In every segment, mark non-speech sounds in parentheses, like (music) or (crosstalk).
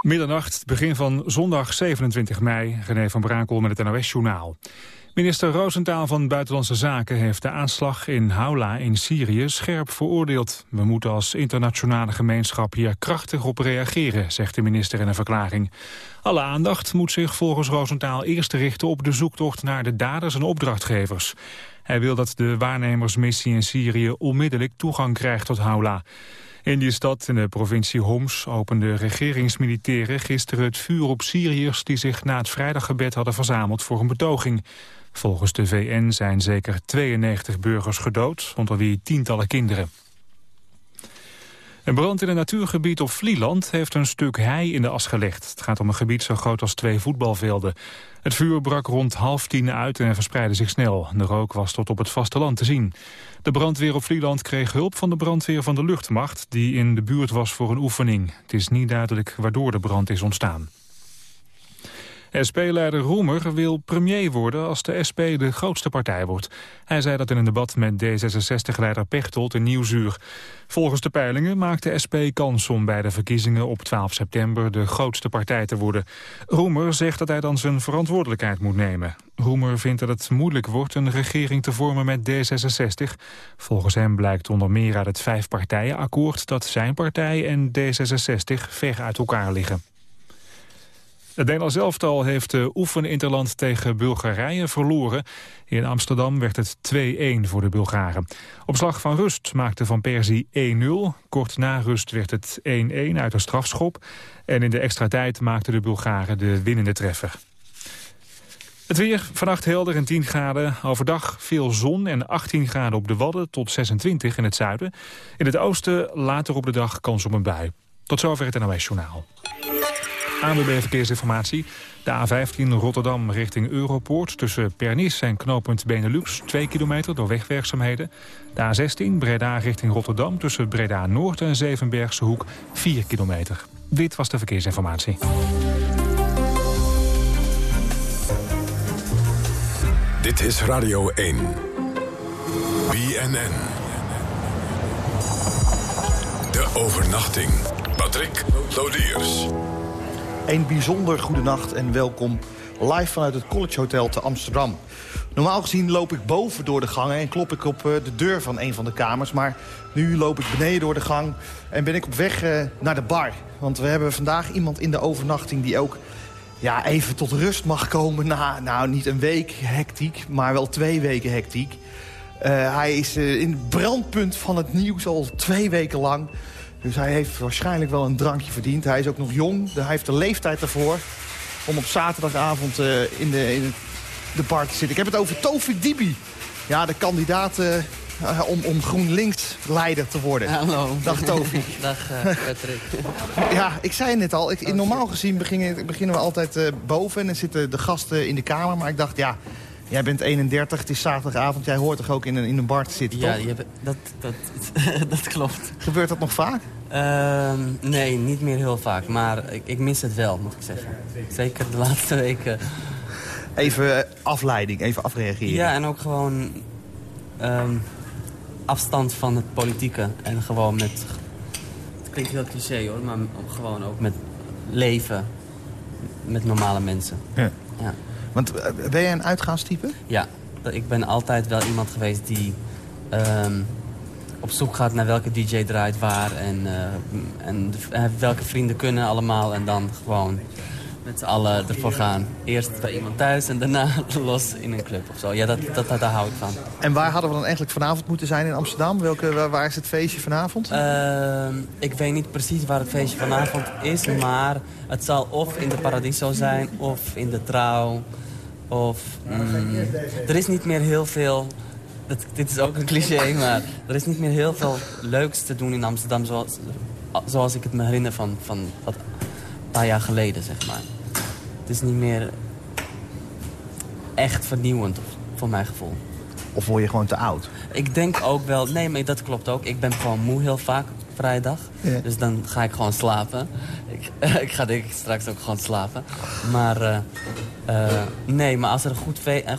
Middernacht, begin van zondag 27 mei. René van Brakel met het NOS-journaal. Minister Roosentaal van Buitenlandse Zaken heeft de aanslag in Haula in Syrië scherp veroordeeld. We moeten als internationale gemeenschap hier krachtig op reageren, zegt de minister in een verklaring. Alle aandacht moet zich volgens Roosentaal eerst richten op de zoektocht naar de daders en opdrachtgevers. Hij wil dat de waarnemersmissie in Syrië onmiddellijk toegang krijgt tot Haula. In die stad in de provincie Homs openden regeringsmilitairen gisteren het vuur op Syriërs die zich na het vrijdaggebed hadden verzameld voor een betoging. Volgens de VN zijn zeker 92 burgers gedood, onder wie tientallen kinderen. Een brand in een natuurgebied op Vlieland heeft een stuk hei in de as gelegd. Het gaat om een gebied zo groot als twee voetbalvelden. Het vuur brak rond half tien uit en verspreidde zich snel. De rook was tot op het vasteland te zien. De brandweer op Vlieland kreeg hulp van de brandweer van de luchtmacht... die in de buurt was voor een oefening. Het is niet duidelijk waardoor de brand is ontstaan. SP-leider Roemer wil premier worden als de SP de grootste partij wordt. Hij zei dat in een debat met D66-leider Pechtold in Nieuwsuur. Volgens de peilingen maakt de SP kans om bij de verkiezingen op 12 september de grootste partij te worden. Roemer zegt dat hij dan zijn verantwoordelijkheid moet nemen. Roemer vindt dat het moeilijk wordt een regering te vormen met D66. Volgens hem blijkt onder meer uit het vijfpartijenakkoord dat zijn partij en D66 ver uit elkaar liggen. Het Nederlands elftal heeft de oefeninterland tegen Bulgarije verloren. In Amsterdam werd het 2-1 voor de Bulgaren. Op slag van rust maakte Van Persie 1-0. Kort na rust werd het 1-1 uit een strafschop. En in de extra tijd maakten de Bulgaren de winnende treffer. Het weer, vannacht helder en 10 graden. Overdag veel zon en 18 graden op de Wadden tot 26 in het zuiden. In het oosten later op de dag kans op een bui. Tot zover het NOS Journaal. ANWB Verkeersinformatie. De A15 Rotterdam richting Europoort tussen Pernis en knooppunt Benelux 2 kilometer door wegwerkzaamheden. De A16 Breda richting Rotterdam tussen Breda Noord en Zevenbergse Hoek 4 kilometer. Dit was de verkeersinformatie. Dit is Radio 1. BNN. De overnachting. Patrick Lodiers. Een bijzonder goede nacht en welkom live vanuit het College Hotel te Amsterdam. Normaal gezien loop ik boven door de gangen en klop ik op eh, de deur van een van de kamers. Maar nu loop ik beneden door de gang en ben ik op weg eh, naar de bar. Want we hebben vandaag iemand in de overnachting die ook ja, even tot rust mag komen na, nou niet een week hectiek, maar wel twee weken hectiek. Uh, hij is in het brandpunt van het nieuws al twee weken lang. Dus hij heeft waarschijnlijk wel een drankje verdiend. Hij is ook nog jong. Hij heeft de leeftijd ervoor om op zaterdagavond uh, in, de, in de bar te zitten. Ik heb het over Tofik Dibi. Ja, de kandidaat uh, om, om GroenLinks leider te worden. Hallo. Dag Tofik. (laughs) Dag uh, Patrick. ja, ik zei net al. Ik, normaal gezien beginnen, beginnen we altijd boven. En dan zitten de gasten in de kamer. Maar ik dacht, ja... Jij bent 31, het is zaterdagavond. Jij hoort toch ook in een, in een bar te zitten, ja, toch? Ja, dat, dat, (laughs) dat klopt. Gebeurt dat nog vaak? Uh, nee, niet meer heel vaak. Maar ik, ik, mis het wel, moet ik zeggen. Zeker de laatste weken. Even afleiding, even afreageren. Ja, en ook gewoon um, afstand van het politieke. En gewoon met... Het klinkt heel cliché hoor, maar gewoon ook met leven met normale mensen. Ja. ja. Want ben jij een uitgaanstype? Ja, ik ben altijd wel iemand geweest die um, op zoek gaat naar welke DJ draait waar. En, uh, en welke vrienden kunnen allemaal. En dan gewoon met z'n allen ervoor gaan. Eerst bij iemand thuis en daarna (laughs) los in een club of zo. Ja, dat, dat, dat, daar hou ik van. En waar hadden we dan eigenlijk vanavond moeten zijn in Amsterdam? Welke, waar, waar is het feestje vanavond? Uh, ik weet niet precies waar het feestje vanavond is. Maar het zal of in de Paradiso zijn of in de Trouw. Of, mm, er is niet meer heel veel... Dat, dit is ook een cliché, maar er is niet meer heel veel leuks te doen in Amsterdam... zoals, zoals ik het me herinner van, van wat, een paar jaar geleden, zeg maar. Is niet meer echt vernieuwend, voor mijn gevoel. Of word je gewoon te oud? Ik denk ook wel... Nee, maar dat klopt ook. Ik ben gewoon moe heel vaak op vrijdag. Ja. Dus dan ga ik gewoon slapen. Ik, (laughs) ik ga denk ik straks ook gewoon slapen. Maar... Uh, uh, nee, maar als er een goed, fe een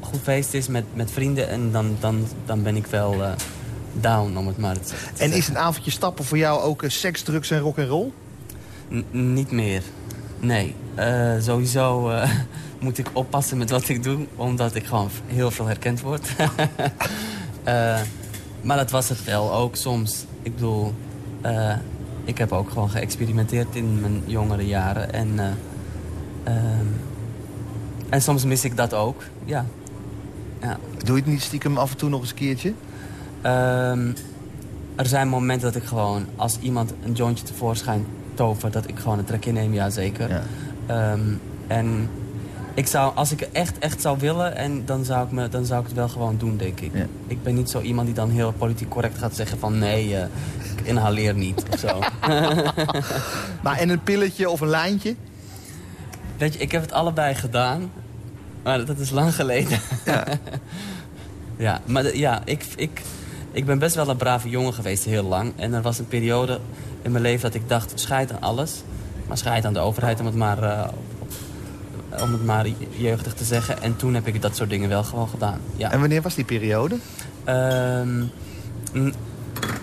goed feest is met, met vrienden... En dan, dan, dan ben ik wel uh, down, om het maar te zeggen. En is een avondje stappen voor jou ook seks, drugs en rock'n'roll? N- niet meer. Nee. Eh, sowieso eh, (laughs) moet ik oppassen met wat ik doe, omdat ik gewoon heel veel herkend word. (laughs) Eh, maar dat was het wel ook soms. Ik bedoel, ik heb ook gewoon geëxperimenteerd in mijn jongere jaren. En, eh, ehm, en soms mis ik dat ook, ja. ja. Doe je het niet stiekem af en toe nog eens een keertje? Ehm, er zijn momenten dat ik gewoon, als iemand een jointje tevoorschijn tovert... dat ik gewoon een trekje neem, ja zeker. Ja. Ehm, en ik zou, als ik het echt, echt zou willen, en dan, zou ik me, dan zou ik het wel gewoon doen, denk ik. Ja. Ik ben niet zo iemand die dan heel politiek correct gaat zeggen van... nee, eh, ik inhaleer niet, of zo. (laughs) Maar en een pilletje of een lijntje? Weet je, ik heb het allebei gedaan. Maar dat is lang geleden. Ja. (laughs) ja, maar ja, ik, ik, ik ben best wel een brave jongen geweest heel lang. En er was een periode in mijn leven dat ik dacht, scheid aan alles. Maar scheid aan de overheid, om het maar, eh, om het maar jeugdig te zeggen. En toen heb ik dat soort dingen wel gewoon gedaan. Ja. En wanneer was die periode? Ehm, een,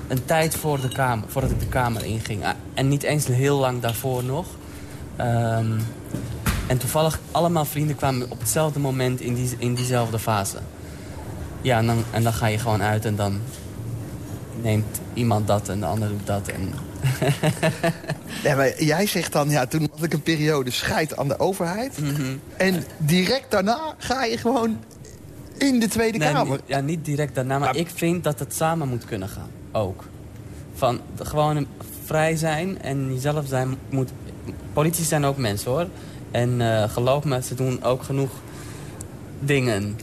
een tijd voor de kamer, voordat ik de kamer inging. Ah, En niet eens heel lang daarvoor nog. Ehm, en toevallig allemaal vrienden kwamen op hetzelfde moment in, die, in diezelfde fase. Ja, en dan, en dan ga je gewoon uit en dan neemt iemand dat en de ander doet dat. En, (laughs) Ja, maar jij zegt dan, ja, toen had ik een periode scheid aan de overheid. Mhm. En direct daarna ga je gewoon in de Tweede Nee, Kamer. ja, niet direct daarna, maar, Maar- ik vind dat het samen moet kunnen gaan. Ook. Van gewoon vrij zijn en jezelf zijn moet... Politici zijn ook mensen hoor. En eh, geloof me, ze doen ook genoeg dingen.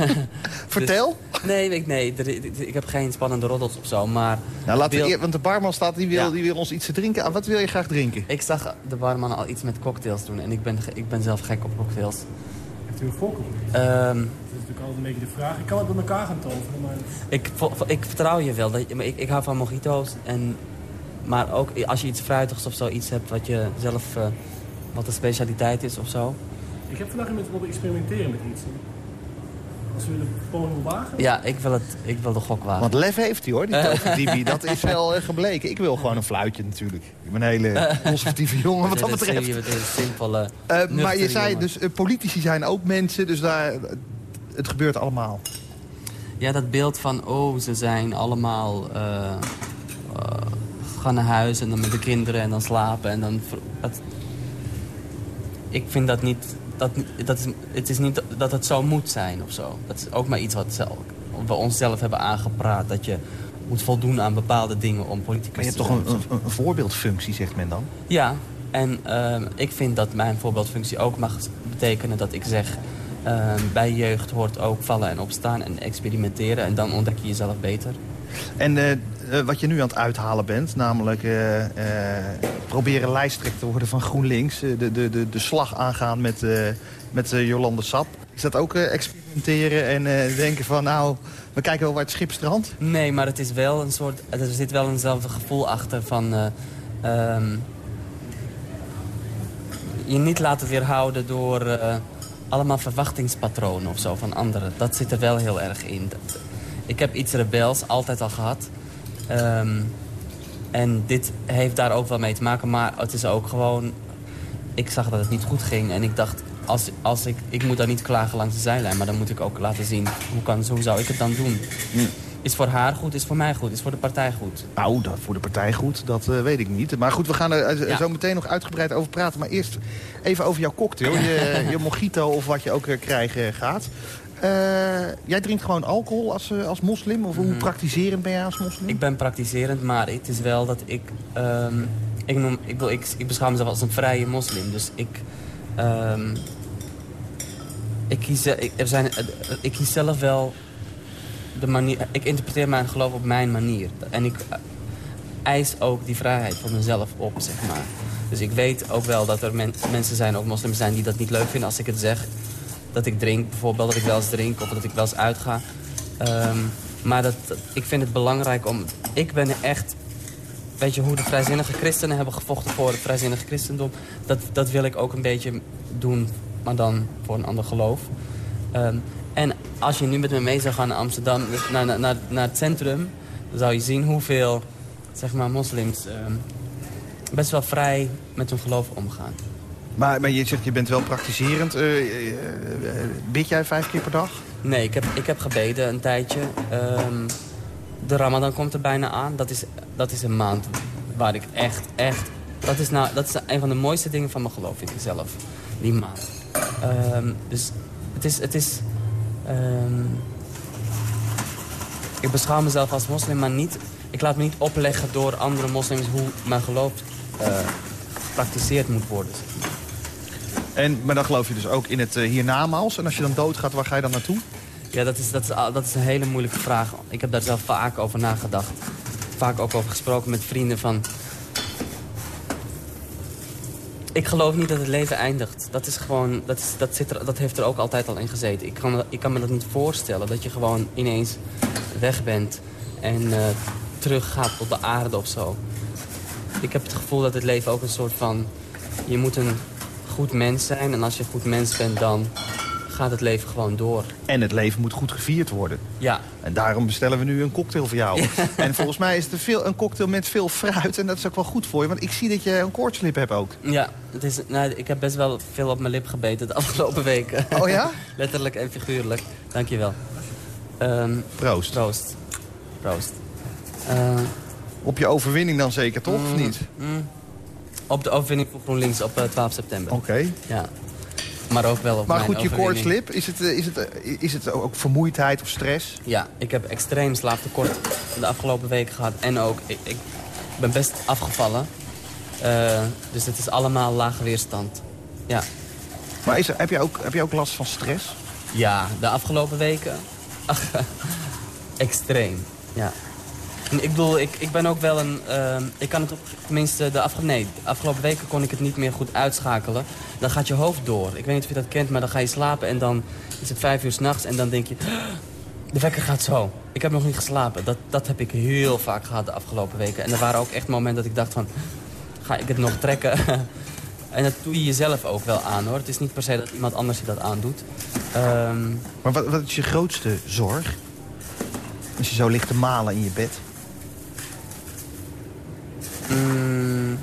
(laughs) Vertel. nee, ik, nee er- ik heb geen spannende roddels of zo, maar... Nou, laten we beeld- eer- want de barman staat, die wil, Ja. die wil ons iets te drinken. Ah, Wat wil je graag drinken? Ik zag de barman al iets met cocktails doen en ik ben, ik ben zelf gek op cocktails. Heeft u een voorkeur? Ehm, Dat is natuurlijk altijd een beetje de vraag. Ik kan het bij elkaar gaan toveren, maar... Ik, ik vertrouw je wel. Dat, je- ik, ik hou van mojito's. En, maar ook als je iets fruitigs of zoiets hebt wat je zelf... eh, wat een specialiteit is of zo. Ik heb vandaag iemand willen experimenteren met iets. Als u de poging wagen... Ja, ik wil, het, ik wil de gok wagen. Want lef heeft hij hoor, die (laughs) toverdibi. Dat is wel eh, gebleken. Ik wil gewoon een fluitje natuurlijk. Ik ben een hele (laughs) conservatieve jongen wat dat betreft. een simpele... Eh, maar je zei, jongen. dus eh, politici zijn ook mensen. Dus daar, het gebeurt allemaal. Ja, dat beeld van, oh, ze zijn allemaal... gaan naar huis en dan met de kinderen en dan slapen en dan... Dat, ik vind dat niet... Dat, dat is, het is niet dat het zo moet zijn of zo. Dat is ook maar iets wat zelf, we onszelf hebben aangepraat. Dat je moet voldoen aan bepaalde dingen om politicus Maar je hebt te toch een, zijn. een, een voorbeeldfunctie, zegt men dan? Ja, en ehm, ik vind dat mijn voorbeeldfunctie ook mag betekenen dat ik zeg... ehm, bij jeugd hoort ook vallen en opstaan en experimenteren. En dan ontdek je jezelf beter. En eh, eh, wat je nu aan het uithalen bent, namelijk eh, eh, proberen lijsttrekker te worden van GroenLinks. de, de, de, de slag aangaan met, met Jolande Sap. Is dat ook experimenteren en denken van nou, we kijken wel waar het schip strandt? Nee, maar het is wel een soort... Er zit wel eenzelfde gevoel achter van... eh, ehm, je niet laten weerhouden door allemaal verwachtingspatronen of zo van anderen. Dat zit er wel heel erg in. Ik heb iets rebels altijd al gehad. Ehm, en dit heeft daar ook wel mee te maken. Maar het is ook gewoon... Ik zag dat het niet goed ging. En ik dacht, als, als ik, ik moet daar niet klagen langs de zijlijn. Maar dan moet ik ook laten zien, hoe, kan, hoe zou ik het dan doen? Is voor haar goed, is voor mij goed, is voor de partij goed. Nou, dat voor de partij goed, dat eh, weet ik niet. Maar goed, we gaan er eh, Ja. zo meteen nog uitgebreid over praten. Maar eerst even over jouw cocktail, (laughs) je, je mojito of wat je ook eh, krijgen gaat. Eh, jij drinkt gewoon alcohol als, eh, als moslim? Of hoe praktiserend ben jij als moslim? Ik ben praktiserend, maar het is wel dat ik... ehm, ik, noem, ik, wil, ik, ik beschouw mezelf als een vrije moslim. Dus ik... ehm, ik, kies, eh, ik, er zijn, ik kies zelf wel de manier... Ik interpreteer mijn geloof op mijn manier. En ik eis ook die vrijheid voor mezelf op, zeg maar. Dus ik weet ook wel dat er men- mensen zijn, ook moslims zijn... die dat niet leuk vinden als ik het zeg. Dat ik drink, bijvoorbeeld, dat ik wel eens drink of dat ik wel eens uitga. Ehm, maar dat, ik vind het belangrijk om... Ik ben echt... Weet je, hoe de vrijzinnige christenen hebben gevochten voor het vrijzinnige christendom... Dat, dat wil ik ook een beetje doen, maar dan voor een ander geloof. Ehm, en als je nu met me mee zou gaan naar Amsterdam, naar, naar, naar, naar het centrum... dan zou je zien hoeveel, zeg maar, moslims... ehm, best wel vrij met hun geloof omgaan. Maar, maar je zegt, je bent wel praktiserend. Eh, eh, eh, bid jij vijf keer per dag? Nee, ik heb, ik heb gebeden een tijdje. Ehm, de Ramadan komt er bijna aan. Dat is, dat is een maand waar ik echt, echt... Dat is, nou, dat is een van de mooiste dingen van mijn geloof, vind ik zelf. Die maand. Ehm, dus het is... Het is ehm, ik beschouw mezelf als moslim, maar niet... Ik laat me niet opleggen door andere moslims hoe mijn geloof uh, moet worden. En, maar dan geloof je dus ook in het uh, hiernamaals. En als je dan doodgaat, waar ga je dan naartoe? Ja, dat is, dat, is, dat is een hele moeilijke vraag. Ik heb daar zelf vaak over nagedacht. Vaak ook over gesproken met vrienden van... Ik geloof niet dat het leven eindigt. Dat, is gewoon, dat, is, dat, zit er, dat heeft er ook altijd al in gezeten. Ik kan, ik kan me dat niet voorstellen, dat je gewoon ineens weg bent... en uh, teruggaat tot de aarde of zo. Ik heb het gevoel dat het leven ook een soort van... Je moet een goed mens zijn. En als je een goed mens bent, dan gaat het leven gewoon door. En het leven moet goed gevierd worden. Ja. En daarom bestellen we nu een cocktail voor jou. (laughs) En volgens mij is het veel, een cocktail met veel fruit. En dat is ook wel goed voor je. Want ik zie dat je een koortslip hebt ook. Ja, het is, nou, ik heb best wel veel op mijn lip gebeten de afgelopen weken. Oh ja? (laughs) Letterlijk en figuurlijk. Dankjewel. Um, proost. Proost. Proost. Uh, op je overwinning dan zeker, toch? Mm, of niet? Mm. Op de overwinning voor GroenLinks op 12 eh, september. Oké. Ja. Maar ook wel op Maar goed, je koortslip, is het, eh, is, het, eh, is het ook vermoeidheid of stress? Ja, ik heb extreem slaaptekort de afgelopen weken gehad. En ook, ik, ik ben best afgevallen. Uh, dus het is allemaal lage weerstand. Ja. Maar is er, heb, je ook, heb je ook last van stress? Ja, de afgelopen weken. (laughs) extreem, ja. Ik bedoel, ik, ik ben ook wel een... Uh, ik kan het op, tenminste, de, afgelopen weken kon ik het niet meer goed uitschakelen. Dan gaat je hoofd door. Ik weet niet of je dat kent, maar dan ga je slapen en dan is het vijf uur s'nachts en dan denk je... De wekker gaat zo. Ik heb nog niet geslapen. Dat, dat heb ik heel vaak gehad de afgelopen weken. En er waren ook echt momenten dat ik dacht van... Ga ik het nog trekken? (laughs) en dat doe je jezelf ook wel aan, hoor. Het is niet per se dat iemand anders je dat aandoet. Um... Maar wat, wat is je grootste zorg? Als je zo ligt te malen in je bed? Mm,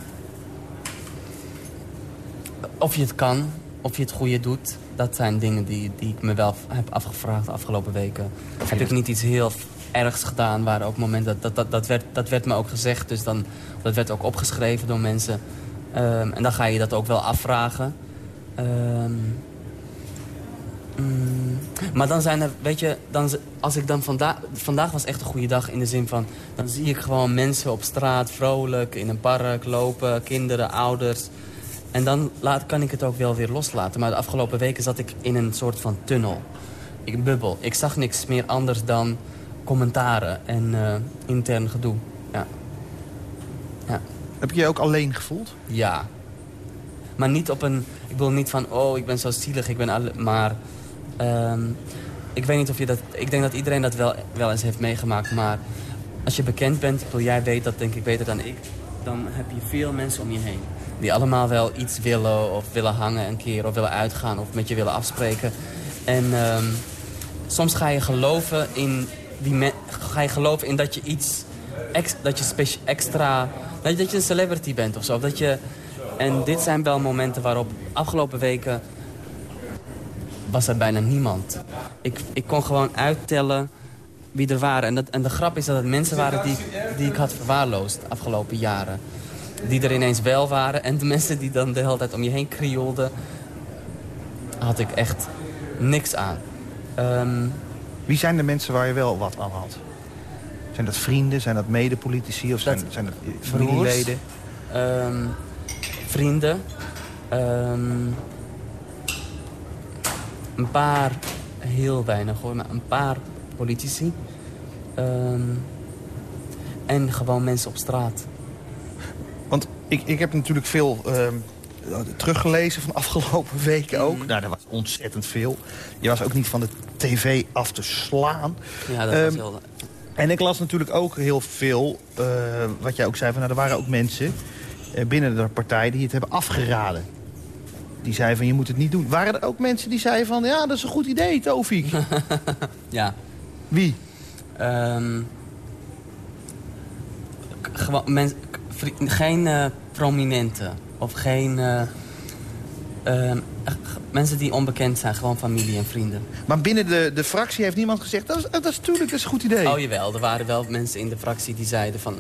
of je het kan, of je het goede doet. Dat zijn dingen die, die ik me wel heb afgevraagd de afgelopen weken. Heb ik niet iets heel ergs gedaan. Waar ook momenten, dat, dat, dat, dat, werd, dat werd me ook gezegd. Dus dan, dat werd ook opgeschreven door mensen. Um, en dan ga je dat ook wel afvragen. Um, Mm, maar dan zijn er, weet je, dan, als ik dan vandaag, vandaag was echt een goede dag in de zin van, dan zie ik gewoon mensen op straat, vrolijk, in een park lopen, kinderen, ouders. En dan laat, kan ik het ook wel weer loslaten. Maar de afgelopen weken zat ik in een soort van tunnel. Ik bubbel. Ik zag niks meer anders dan commentaren en uh, intern gedoe. Ja. ja. Heb je je ook alleen gevoeld? Ja. Maar niet op een... Ik bedoel niet van, oh, ik ben zo zielig, ik ben alle, Maar Um, ik weet niet of je dat... Ik denk dat iedereen dat wel, wel eens heeft meegemaakt. Maar als je bekend bent, wil jij weet dat denk ik beter dan ik... dan heb je veel mensen om je heen. Die allemaal wel iets willen of willen hangen een keer... of willen uitgaan of met je willen afspreken. En um, soms ga je geloven in... Die ga je geloven in dat je iets... Dat je extra... Dat je, een celebrity bent of zo. Dat je, en dit zijn wel momenten waarop afgelopen weken was er bijna niemand. Ik, ik kon gewoon uittellen wie er waren. En, dat, en de grap is dat het mensen waren die, die ik had verwaarloosd de afgelopen jaren. Die er ineens wel waren. En de mensen die dan de hele tijd om je heen krioelden... had ik echt niks aan. Um, wie zijn de mensen waar je wel wat aan had? Zijn dat vrienden? Zijn dat medepolitici? Of zijn dat, zijn dat familieleden? Um, vrienden. Um, een paar, heel weinig hoor, maar een paar politici. Um, en gewoon mensen op straat. Want ik, ik heb natuurlijk veel uh, teruggelezen van (laughs) afgelopen weken ook. Mm. Nou, dat was ontzettend veel. Je was ook niet van de tv af te slaan. Ja, dat um, was heel... En ik las natuurlijk ook heel veel, uh, wat jij ook zei, van, nou, er waren ook mensen uh, binnen de partij die het hebben afgeraden die zei van je moet het niet doen. Waren er ook mensen die zeiden van ja, dat is een goed idee, Tofik? (laughs) ja. Wie? Um, gewoon, men, vri- geen eh, prominenten of geen eh, ehm, mensen die onbekend zijn. Gewoon familie en vrienden. Maar binnen de, de fractie heeft niemand gezegd... dat is, dat is natuurlijk dat is een goed idee. Oh jawel, er waren wel mensen in de fractie die zeiden van...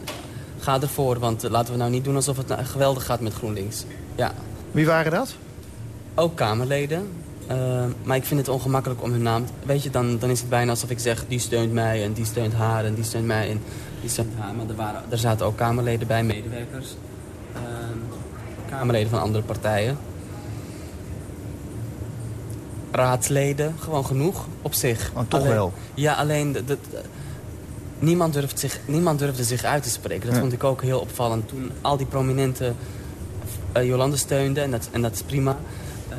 ga ervoor, want laten we nou niet doen alsof het nou geweldig gaat met GroenLinks. Ja, Wie waren dat? Ook Kamerleden. Eh, maar ik vind het ongemakkelijk om hun naam... Weet je, dan, dan is het bijna alsof ik zeg... die steunt mij en die steunt haar en die steunt mij en die steunt haar. Maar er, waren, er zaten ook Kamerleden bij, medewerkers. Eh, Kamerleden van andere partijen. Raadsleden, gewoon genoeg op zich. Oh, toch Alleen- wel? Ja, alleen... de- niemand, durft zich, niemand durfde zich uit te spreken. Dat Ja. vond ik ook heel opvallend. Toen al die prominente eh, Jolande steunde, en dat, en dat is prima...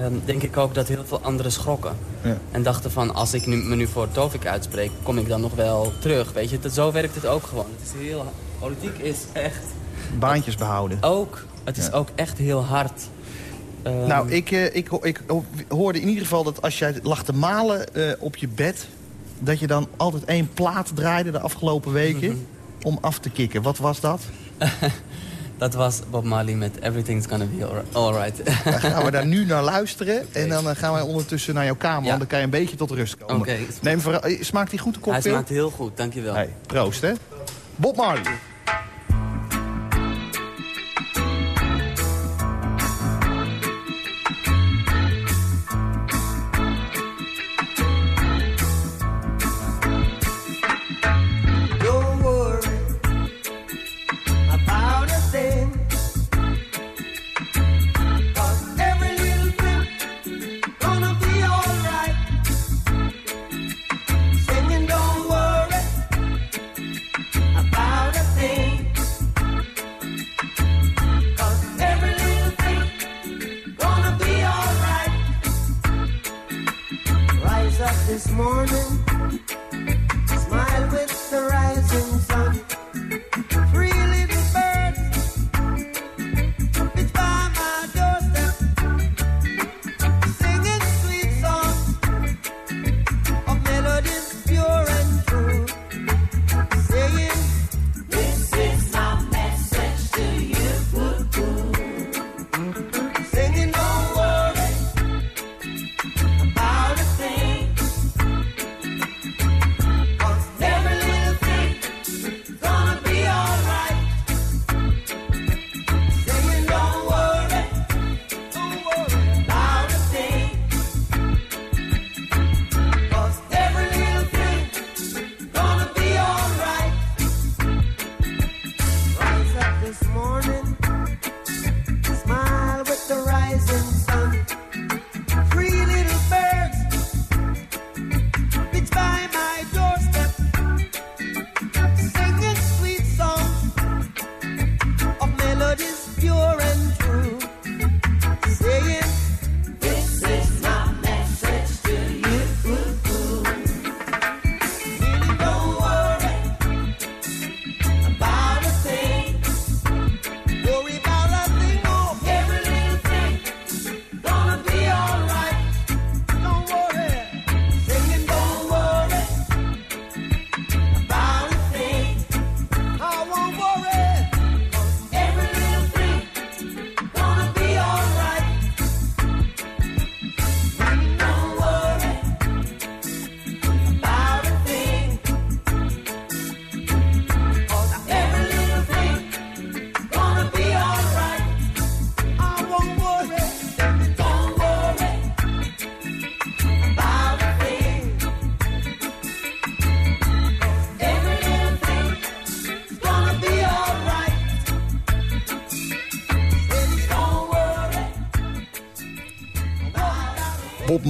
ehm, denk ik ook dat heel veel anderen schrokken. Ja. En dachten van, als ik nu, me nu voor Tovik uitspreek... kom ik dan nog wel terug, weet je. Dat, zo werkt het ook gewoon. Het is heel, politiek is echt Baantjes behouden. ook... Het is Ja. ook echt heel hard. Ehm, Nou, ik, eh, ik, ik ho- hoorde in ieder geval dat als jij lag te malen eh, op je bed... dat je dan altijd één plaat draaide de afgelopen weken Mhm. om af te kicken. Wat was dat? (laughs) Dat was Bob Marley met Everything's Gonna Be Alri- Alright. Dan gaan we daar nu naar luisteren. En dan eh, gaan wij ondertussen naar jouw kamer. Ja. Want dan kan je een beetje tot rust komen. Neem eh, smaakt die goed de Hij cocktail? smaakt heel goed, dankjewel. Hey, proost, hè? Bob Marley.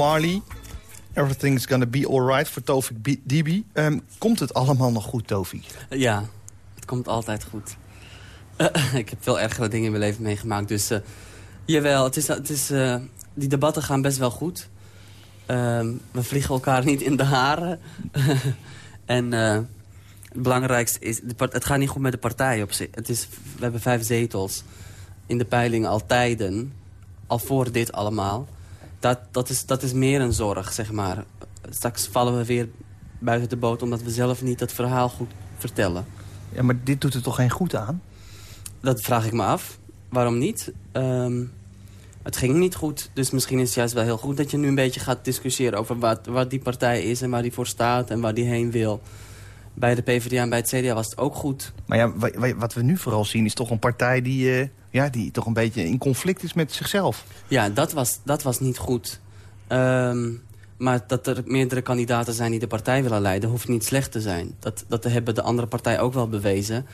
Marley. Everything's gonna be alright voor Tovik Dibi. Ehm, komt het allemaal nog goed, Tovik? Ja, het komt altijd goed. (laughs) ik heb veel ergere dingen in mijn leven meegemaakt. Dus eh, jawel, het is, het is, eh, die debatten gaan best wel goed. Ehm, we vliegen elkaar niet in de haren. (laughs) en eh, het belangrijkste is, het gaat niet goed met de partij op zich. Het is, we hebben vijf zetels in de peilingen al tijden. Al voor dit allemaal. Dat, dat, is, dat is meer een zorg, zeg maar. Straks vallen we weer buiten de boot... omdat we zelf niet het verhaal goed vertellen. Ja, maar dit doet er toch geen goed aan? Dat vraag ik me af. Waarom niet? Ehm, het ging niet goed. Dus misschien is het juist wel heel goed dat je nu een beetje gaat discussiëren... over wat, wat die partij is en waar die voor staat en waar die heen wil. Bij de PvdA en bij het CDA was het ook goed. Maar ja, wa- wa- wat we nu vooral zien is toch een partij die, eh, ja, die toch een beetje in conflict is met zichzelf. Ja, dat was, dat was niet goed. Ehm, maar dat er meerdere kandidaten zijn die de partij willen leiden... hoeft niet slecht te zijn. Dat, dat hebben de andere partijen ook wel bewezen.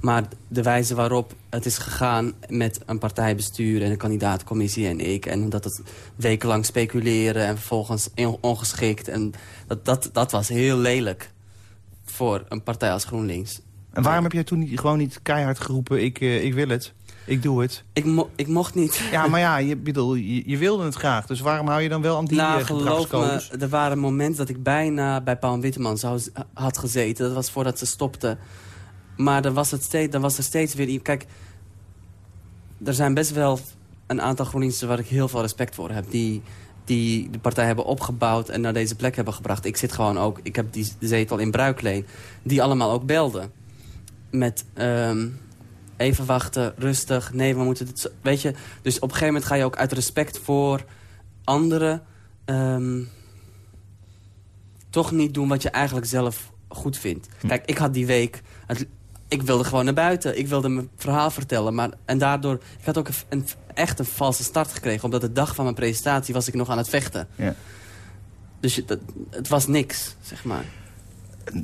Maar de wijze waarop het is gegaan met een partijbestuur... en een kandidaatcommissie en ik... en dat het wekenlang speculeren en vervolgens on- ongeschikt... En dat, dat, dat was heel lelijk voor een partij als GroenLinks. En waarom heb jij toen niet, gewoon niet keihard geroepen, ik, eh, ik wil het, ik doe het? Ik, mo ik mocht niet... Ja, maar ja, (laughs) je, bedoel, je, je wilde het graag, dus waarom hou je dan wel aan die nou, eh, geloof me, er waren momenten dat ik bijna bij Paul Witteman zou, had gezeten. Dat was voordat ze stopte. Maar dan was, het steeds, dan was er steeds weer... Kijk, er zijn best wel een aantal GroenLinks'en waar ik heel veel respect voor heb. Die, die de partij hebben opgebouwd en naar deze plek hebben gebracht. Ik zit gewoon ook... Ik heb die zetel in Bruikleen. Die allemaal ook belden. Met... ehm, Even wachten, rustig. Nee, we moeten het. Weet je, dus op een gegeven moment ga je ook uit respect voor anderen... ehm, toch niet doen wat je eigenlijk zelf goed vindt. Kijk, ik had die week... Het, ik wilde gewoon naar buiten. Ik wilde mijn verhaal vertellen. Maar, en daardoor... Ik had ook een, een- echt een valse start gekregen. Omdat de dag van mijn presentatie was ik nog aan het vechten. Ja. Dus je- dat, het was niks, zeg maar.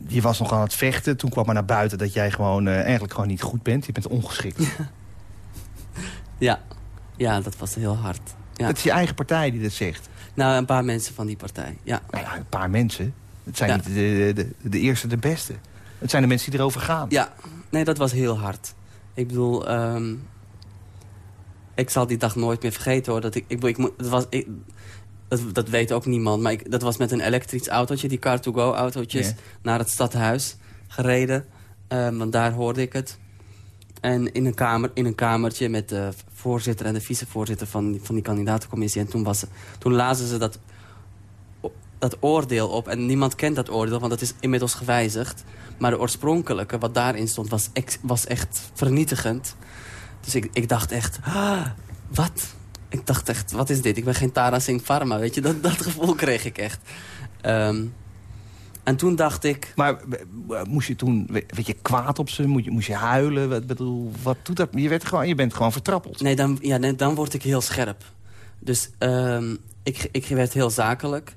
Je was nog aan het vechten, toen kwam er naar buiten dat jij gewoon eh, eigenlijk gewoon niet goed bent. Je bent ongeschikt. Ja, ja dat was heel hard. Ja. Het is je eigen partij die dat zegt. Nou, een paar mensen van die partij, ja. Nou ja, een paar mensen. Het zijn Ja. niet de, de, de eerste, de beste. Het zijn de mensen die erover gaan. Ja, nee, dat was heel hard. Ik bedoel, ehm, ik zal die dag nooit meer vergeten hoor. Dat ik, ik, ik, het was, ik, dat, dat weet ook niemand, maar ik, dat was met een elektrisch autootje, die car-to-go autootjes, Ja. naar het stadhuis gereden. Ehm, want daar hoorde ik het. En in een, kamer, in een kamertje met de voorzitter en de vicevoorzitter van die, van die kandidatencommissie. En toen, was, ze- toen lazen ze dat, dat oordeel op. En niemand kent dat oordeel, want het is inmiddels gewijzigd. Maar de oorspronkelijke, wat daarin stond, was, ex- was echt vernietigend. Dus ik, ik dacht echt, ah, wat? Ik dacht echt, wat is dit? Ik ben geen Tara Singh Pharma, weet je? Dat, dat gevoel kreeg ik echt. Ehm, en toen dacht ik... Maar eh, moest je toen, weet je, kwaad op ze? Moest je, moest je huilen? Wat, bedoel, wat doet dat? Je, werd gewoon, je bent gewoon vertrappeld. Nee, dan, ja, nee, dan word ik heel scherp. Dus ehm, ik, ik werd heel zakelijk.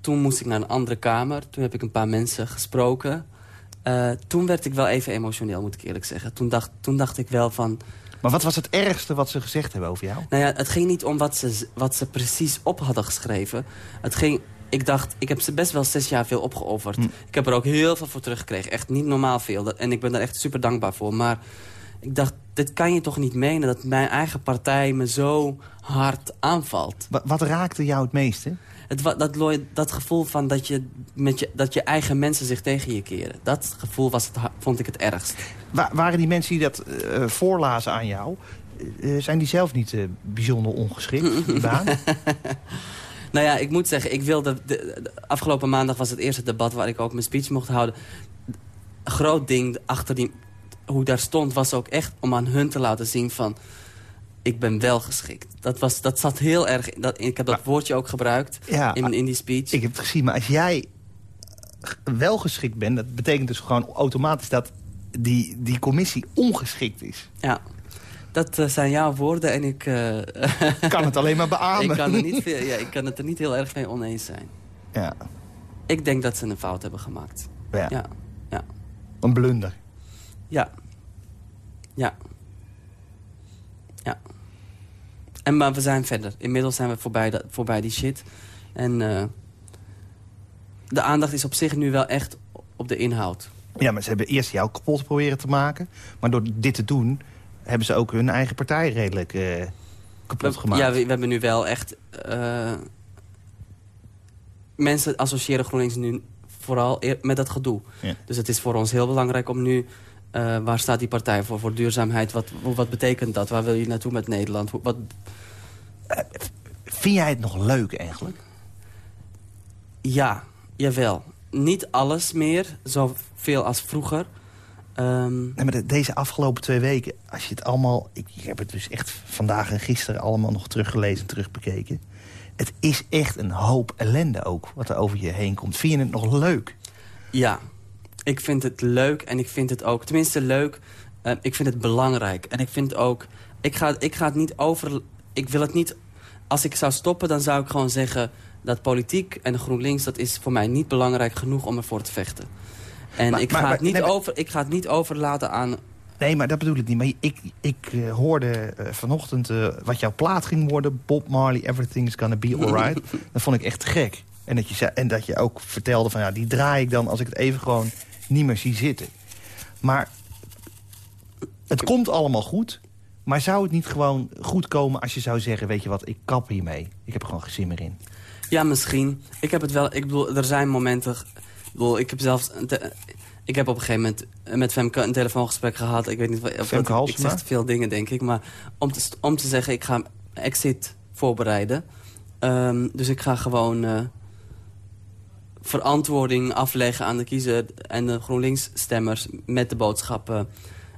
Toen moest ik naar een andere kamer. Toen heb ik een paar mensen gesproken. Eh, toen werd ik wel even emotioneel, moet ik eerlijk zeggen. Toen dacht, toen dacht ik wel van... Maar wat was het ergste wat ze gezegd hebben over jou? Nou ja, het ging niet om wat ze, wat ze precies op hadden geschreven. Het ging... Ik dacht, ik heb ze best wel zes jaar veel opgeofferd. Ik heb er ook heel veel voor teruggekregen. Echt niet normaal veel. En ik ben daar echt super dankbaar voor. Maar ik dacht, dit kan je toch niet menen... dat mijn eigen partij me zo hard aanvalt. Wat, wat raakte jou het meeste? Het, dat, dat gevoel van dat je, met je, dat je eigen mensen zich tegen je keren. Dat gevoel was het, vond ik het ergst. Wa- waren die mensen die dat eh, voorlazen aan jou... eh, zijn die zelf niet eh, bijzonder ongeschikt (laughs) die baan? Nou ja, ik moet zeggen, ik wilde... De, de- afgelopen maandag was het eerste debat waar ik ook mijn speech mocht houden. Groot ding achter die... Hoe daar stond was ook echt om aan hun te laten zien van... Ik ben wel geschikt. Dat, was, dat zat heel erg... Dat, ik heb dat woordje ook gebruikt Ja, in, in die speech. Ik heb het gezien, maar als jij wel geschikt bent... dat betekent dus gewoon automatisch dat die, die commissie ongeschikt is. Ja, dat eh, zijn jouw woorden en ik... Ik kan het alleen maar (laughs) beamen. ik, kan er niet veel, ja, ik kan het er niet heel erg mee oneens zijn. Ja, Ik denk dat ze een fout hebben gemaakt. ja. Ja, ja, een blunder. ja. Ja. Ja. En, maar we zijn verder. Inmiddels zijn we voorbij, dat, voorbij die shit. En eh, de aandacht is op zich nu wel echt op de inhoud. Ja, maar ze hebben eerst jou kapot proberen te maken. Maar door dit te doen, hebben ze ook hun eigen partij redelijk eh, kapot gemaakt. Ja, we, we hebben nu wel echt... eh, mensen associëren GroenLinks nu vooral met dat gedoe. Ja. Dus het is voor ons heel belangrijk om nu... eh, waar staat die partij voor? Voor duurzaamheid? Wat, wat betekent dat? Waar wil je naartoe met Nederland? Wat, Vind jij het nog leuk eigenlijk? ja, jawel. Niet alles meer, zoveel als vroeger. Ehm, Nee, maar de- deze afgelopen twee weken, als je het allemaal... Ik, ik heb het dus echt vandaag en gisteren allemaal nog teruggelezen en terugbekeken. Het is echt een hoop ellende ook, wat er over je heen komt. Vind je het nog leuk? Ja, ik vind het leuk en ik vind het ook... Tenminste leuk, eh, ik vind het belangrijk. En ik vind ook... Ik ga, ik ga het niet over... Ik wil het niet... Als ik zou stoppen, dan zou ik gewoon zeggen... dat politiek en GroenLinks, dat is voor mij niet belangrijk genoeg om ervoor te vechten. En Maar- ik, maar- ga het niet nee, over, ik ga het niet overlaten aan... Nee, maar dat bedoel ik niet. Maar ik, ik eh, hoorde eh, vanochtend wat jouw plaat ging worden. Bob Marley, Everything's Gonna Be Alright. (laughs) dat vond ik echt gek. En dat, je en dat je ook vertelde van ja, die draai ik dan als ik het even gewoon niet meer zie zitten. Maar het komt allemaal goed. Maar zou het niet gewoon goed komen als je zou zeggen... weet je wat, ik kap hiermee. Ik heb er gewoon geen zin meer in. Ja, misschien. Ik heb het wel... Ik bedoel, er zijn momenten... Ik bedoel, ik heb zelfs... te- ik heb op een gegeven moment met Femke een telefoongesprek gehad. Ik weet niet wat... of Femke Halsema? Ik zeg te veel dingen, denk ik. Maar om te, om te zeggen, ik ga exit voorbereiden. Ehm, dus ik ga gewoon eh, verantwoording afleggen aan de kiezer en de GroenLinks-stemmers met de boodschap... eh,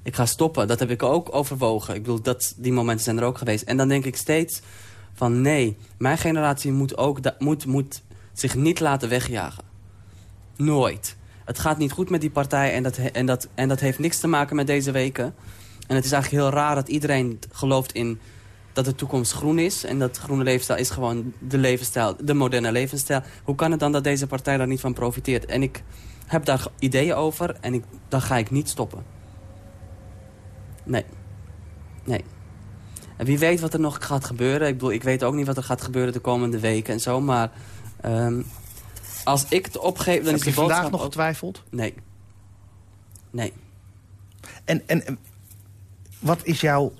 ik ga stoppen. Dat heb ik ook overwogen. Ik bedoel, dat, die momenten zijn er ook geweest. En dan denk ik steeds van nee, mijn generatie moet, ook moet, moet zich niet laten wegjagen. Nooit. Het gaat niet goed met die partij en dat, en, dat, en dat heeft niks te maken met deze weken. En het is eigenlijk heel raar dat iedereen gelooft in dat de toekomst groen is. En dat groene levensstijl is gewoon de levensstijl, de moderne levensstijl. Hoe kan het dan dat deze partij daar niet van profiteert? En ik heb daar ideeën over en ik, dan ga ik niet stoppen. Nee. Nee. En wie weet wat er nog gaat gebeuren. Ik bedoel, ik weet ook niet wat er gaat gebeuren de komende weken en zo. Maar ehm, als ik het opgeef, dan heb is je de vandaag boodschap nog ook- getwijfeld? Nee. Nee. En en wat is jouw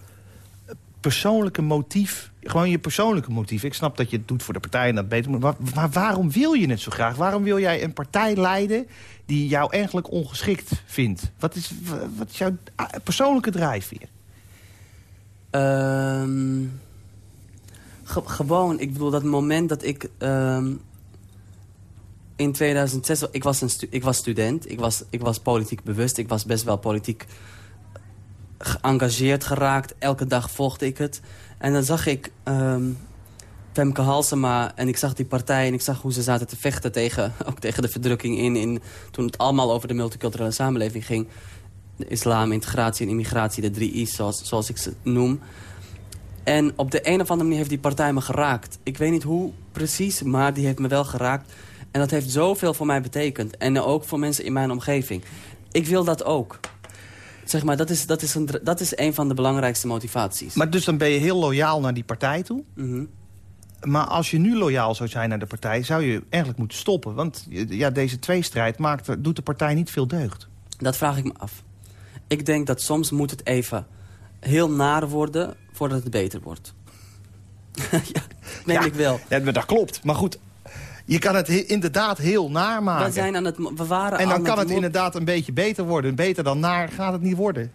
persoonlijke motief? Gewoon je persoonlijke motief. Ik snap dat je het doet voor de partij en dat beter moet. Maar, waarom wil je het zo graag? Waarom wil jij een partij leiden die jou eigenlijk ongeschikt vindt? Wat is, wat is jouw ah, persoonlijke drijfveer? Ehm, ge- gewoon, ik bedoel, dat moment dat ik ehm, in 2006... Ik was, een ik was student, ik was, ik was politiek bewust. Ik was best wel politiek geëngageerd geraakt. Elke dag volgde ik het. En dan zag ik ehm, Femke Halsema en ik zag die partij... en ik zag hoe ze zaten te vechten tegen, (laughs) ook tegen de verdrukking in, in... toen het allemaal over de multiculturele samenleving ging de islam, integratie en immigratie, de drie I's zoals, zoals ik ze noem. En op de een of andere manier heeft die partij me geraakt. Ik weet niet hoe precies, maar die heeft me wel geraakt. En dat heeft zoveel voor mij betekend. En ook voor mensen in mijn omgeving. Ik wil dat ook. Zeg maar, dat is, dat is, een, dat is een van de belangrijkste motivaties. Maar dus dan ben je heel loyaal naar die partij toe. Mhm. Maar als je nu loyaal zou zijn naar de partij... zou je eigenlijk moeten stoppen. Want ja, deze tweestrijd maakt, doet de partij niet veel deugd. Dat vraag ik me af. Ik denk dat soms moet het even heel naar worden voordat het beter wordt. (laughs) ja, denk Ja. ik wel. Ja, dat klopt. Maar goed, je kan het he- inderdaad heel naar maken. We, zijn aan het, we waren En dan kan het inderdaad een beetje beter worden. Beter dan naar gaat het niet worden.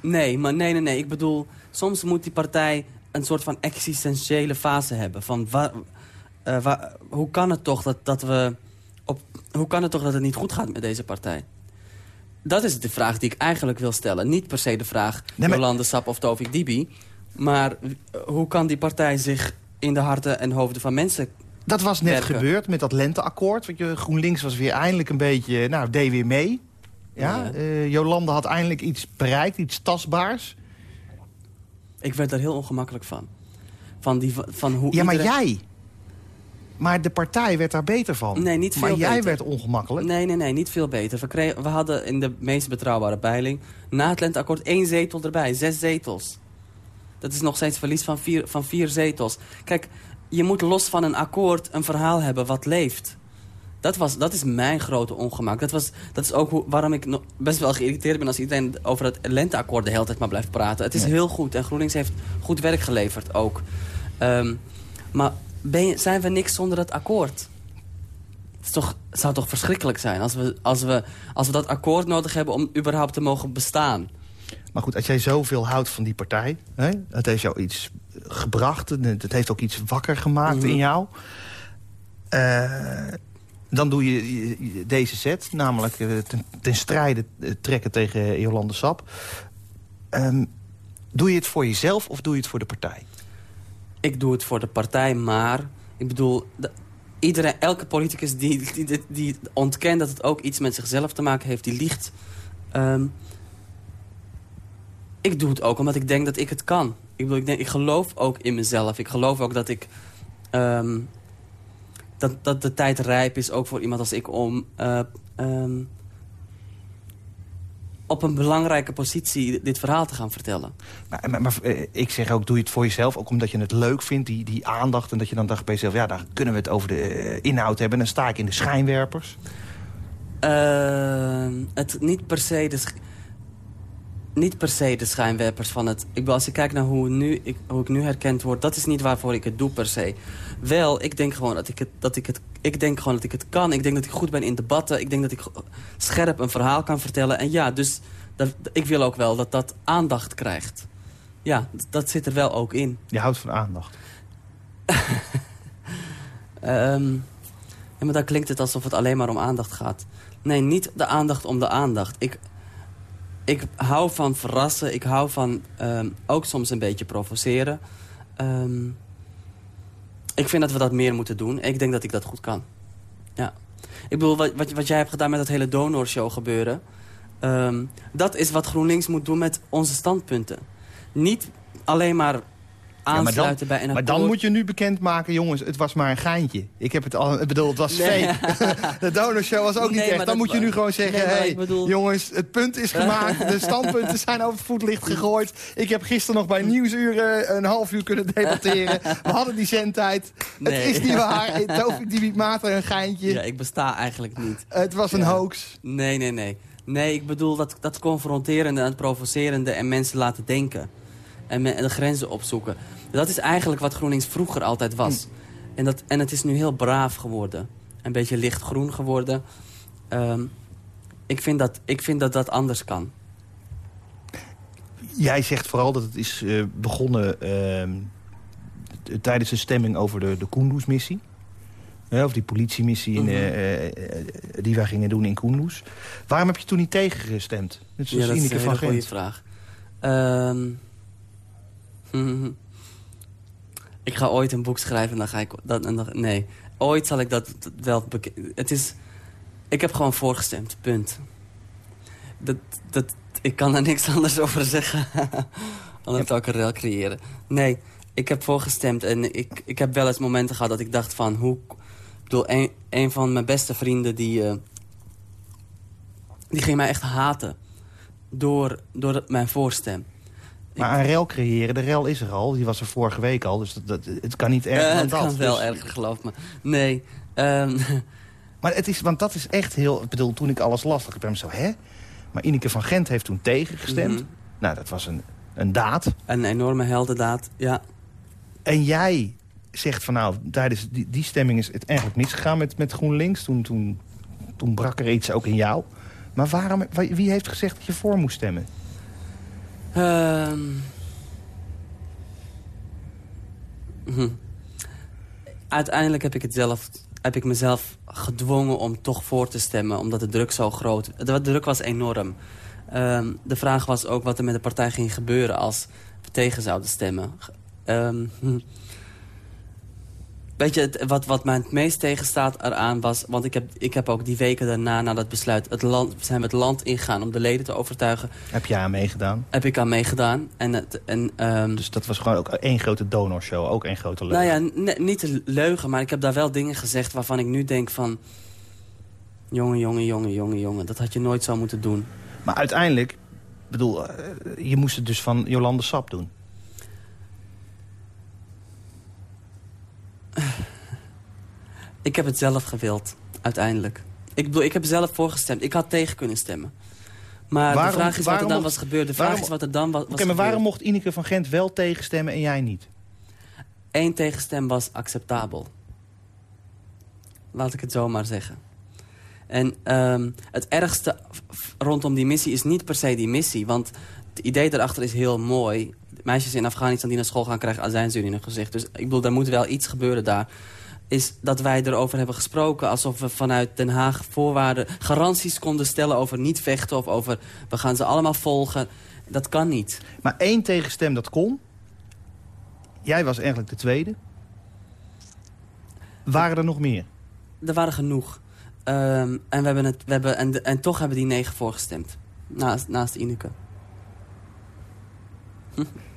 Nee, maar nee, nee, nee. Ik bedoel, soms moet die partij een soort van existentiële fase hebben. Van eh, hoe kan het toch dat, dat we... Op, hoe kan het toch dat het niet goed gaat met deze partij? Dat is de vraag die ik eigenlijk wil stellen. Niet per se de vraag Nee, maar- Jolande Sap of Tovik Dibi. Maar eh, hoe kan die partij zich in de harten en hoofden van mensen... Dat was net gebeurd met dat lenteakkoord. Want je, GroenLinks was weer eindelijk een beetje... Nou, deed weer mee. Ja, eh, Jolande had eindelijk iets bereikt, iets tastbaars. Ik werd er heel ongemakkelijk van. Van, die, van hoe Ja, maar iedereen- jij... Maar de partij werd daar beter van. Nee, niet Maar veel jij beter. werd ongemakkelijk. Nee, nee, nee, niet veel beter. We, kregen, we hadden in de meest betrouwbare peiling... na het lenteakkoord één zetel erbij, zes zetels. Dat is nog steeds verlies van vier, van vier zetels. Kijk, je moet los van een akkoord een verhaal hebben wat leeft. Dat, was, dat is mijn grote ongemak. Dat, was, dat is ook hoe, waarom ik best wel geïrriteerd ben... als iedereen over het lenteakkoord de hele tijd maar blijft praten. Het is heel goed en GroenLinks heeft goed werk geleverd ook. Ehm, maar ben je, zijn we niks zonder het akkoord? Het, is toch, het zou toch verschrikkelijk zijn als we, als, we, als we dat akkoord nodig hebben... om überhaupt te mogen bestaan. Maar goed, als jij zoveel houdt van die partij... Hè, het heeft jou iets gebracht. Het heeft ook iets wakker gemaakt Mhm. in jou. Eh, Dan doe je, deze set, namelijk eh, ten, ten strijde eh, trekken tegen Jolande Sap. Ehm, doe je het voor jezelf of doe je het voor de partij? Ik doe het voor de partij, maar... Ik bedoel, de- iedereen, elke politicus die, die, die, die ontkent dat het ook iets met zichzelf te maken heeft, die liegt. Ehm, ik doe het ook omdat ik denk dat ik het kan. Ik, bedoel, ik, denk, ik geloof ook in mezelf. Ik geloof ook dat ik... ehm, dat, dat de tijd rijp is ook voor iemand als ik om... eh, ehm, op een belangrijke positie dit verhaal te gaan vertellen. Maar, maar, maar, eh, ik zeg ook, doe je het voor jezelf. Ook omdat je het leuk vindt, die, die aandacht. En dat je dan dacht bij jezelf, ja, dan kunnen we het over de eh, inhoud hebben. Dan sta ik in de schijnwerpers. Ehm, het niet per se de niet per se de schijnwerpers van het. Ik als je kijkt naar hoe, nu, ik, hoe ik nu herkend word, dat is niet waarvoor ik het doe per se. Wel, ik denk gewoon dat ik het, dat ik het, ik denk gewoon dat ik het kan. Ik denk dat ik goed ben in debatten. Ik denk dat ik scherp een verhaal kan vertellen. En ja, dus dat, ik wil ook wel dat dat aandacht krijgt. Ja, dat zit er wel ook in. Je houdt van aandacht. (laughs) Ehm, ja, maar dan klinkt het alsof het alleen maar om aandacht gaat. Nee, niet de aandacht om de aandacht. Ik, ik hou van verrassen. Ik hou van ehm, ook soms een beetje provoceren. Ehm, ik vind dat we dat meer moeten doen. Ik denk dat ik dat goed kan. Ja. Ik bedoel, wat, wat, jij hebt gedaan met dat hele donorshow gebeuren... ehm, dat is wat GroenLinks moet doen met onze standpunten. Niet alleen maar Ja, maar dan, aansluiten bij een maar dan akkoord. moet je nu bekendmaken, jongens, het was maar een geintje. Ik heb het al, ik bedoel, het was Nee. fake. (laughs) de donorshow was ook Nee, niet echt. Dan dat- moet je nu gewoon zeggen, Nee, hey, bedoel- jongens, het punt is gemaakt. De standpunten zijn over het voetlicht (laughs) gegooid. Ik heb gisteren nog bij Nieuwsuur een half uur kunnen debatteren. We hadden die zendtijd. Nee. Het is niet waar. Tovik die maakte een geintje. Ja, ik besta eigenlijk niet. Het was een Ja. hoax. Nee, nee, nee. Nee, ik bedoel dat, dat confronterende en provocerende en mensen laten denken. En, de grenzen opzoeken. Dat is eigenlijk wat GroenLinks vroeger altijd was. Hm. En, dat, en het is nu heel braaf geworden. Een beetje lichtgroen geworden. Ehm, ik, vind dat, ik vind dat dat anders kan. Jij zegt vooral dat het is eh, begonnen ehm, tijdens de stemming over de, de Kunduz-missie. Ja, of die politiemissie in, Mhm. eh, eh, die wij gingen doen in Kunduz. Waarom heb je toen niet tegengestemd? Zoals ja, dat is een hele goede Gent. Ik ga ooit een boek schrijven en dan ga ik... Dat, en dan, nee, ooit zal ik dat wel... beke- Het is... Ik heb gewoon voorgestemd, punt. Dat, dat, ik kan daar niks (laughs) anders over zeggen. Anders zou ik een rel creëren. Nee, ik heb voorgestemd en ik, ik heb wel eens momenten gehad dat ik dacht van... Hoe, ik bedoel, een, een van mijn beste vrienden die... eh, die ging mij echt haten door, door mijn voorstem. Maar een rel creëren, de rel is er al. Die was er vorige week al, dus dat, dat, het kan niet erger Eh, dan het dat. kan wel Dus- erger, geloof me. Nee, ehm, (laughs) Maar het is, want dat is echt heel... Ik bedoel, toen ik alles las, dacht ik bij mezelf, hè? Maar Ineke van Gent heeft toen tegengestemd. Mhm. Nou, dat was een, een daad. een enorme heldendaad, ja. En jij zegt van nou, tijdens die, die stemming is het eigenlijk misgegaan met, met GroenLinks. Toen, toen, toen brak er iets ook in jou. Maar waarom, wa- wie heeft gezegd dat je voor moest stemmen? Ehm. Hm. Uiteindelijk heb ik, het zelf, heb ik mezelf gedwongen om toch voor te stemmen. Omdat de druk zo groot... De, druk was enorm. Ehm, de vraag was ook wat er met de partij ging gebeuren als we tegen zouden stemmen. Ehm, hm. Weet je, het- wat, wat mij het meest tegenstaat eraan was... want ik heb, ik heb ook die weken daarna, na dat besluit... Het land, zijn we het land ingegaan om de leden te overtuigen. Heb jij aan meegedaan? Heb ik aan meegedaan. En, het, en, ehm, Dus dat was gewoon ook één grote donorshow. Ook één grote leugen. nou ja, niet te leugen, maar ik heb daar wel dingen gezegd... waarvan ik nu denk van... Jongen, jongen, jongen, jongen, jongen. Dat had je nooit zo moeten doen. Maar uiteindelijk, bedoel, eh, je moest het dus van Jolande Sap doen. Ik heb het zelf gewild, uiteindelijk. Ik bedoel, ik heb zelf voorgestemd. Ik had tegen kunnen stemmen. Maar Waarom- de vraag is wat er dan mocht- was gebeurd. De vraag waarom- is wat er dan wa- was Oké, maar waarom gebeurd. mocht Ineke van Gent wel tegenstemmen en jij niet? Eén tegenstem was acceptabel. Laat ik het zo maar zeggen. En ehm, het ergste rondom die missie is niet per se die missie. Want het idee daarachter is heel mooi. Meisjes in Afghanistan die naar school gaan krijgen azijnzuur in hun gezicht. Dus ik bedoel, er moet wel iets gebeuren daar. Is dat wij erover hebben gesproken... alsof we vanuit Den Haag voorwaarden garanties konden stellen... over niet vechten of over we gaan ze allemaal volgen. Dat kan niet. Maar één tegenstem dat kon. Jij was eigenlijk de tweede. Waren er nog meer? Er waren genoeg. Ehm, en, we hebben het, we hebben, en, en toch hebben die negen voorgestemd. Naast, naast Ineke. (laughs)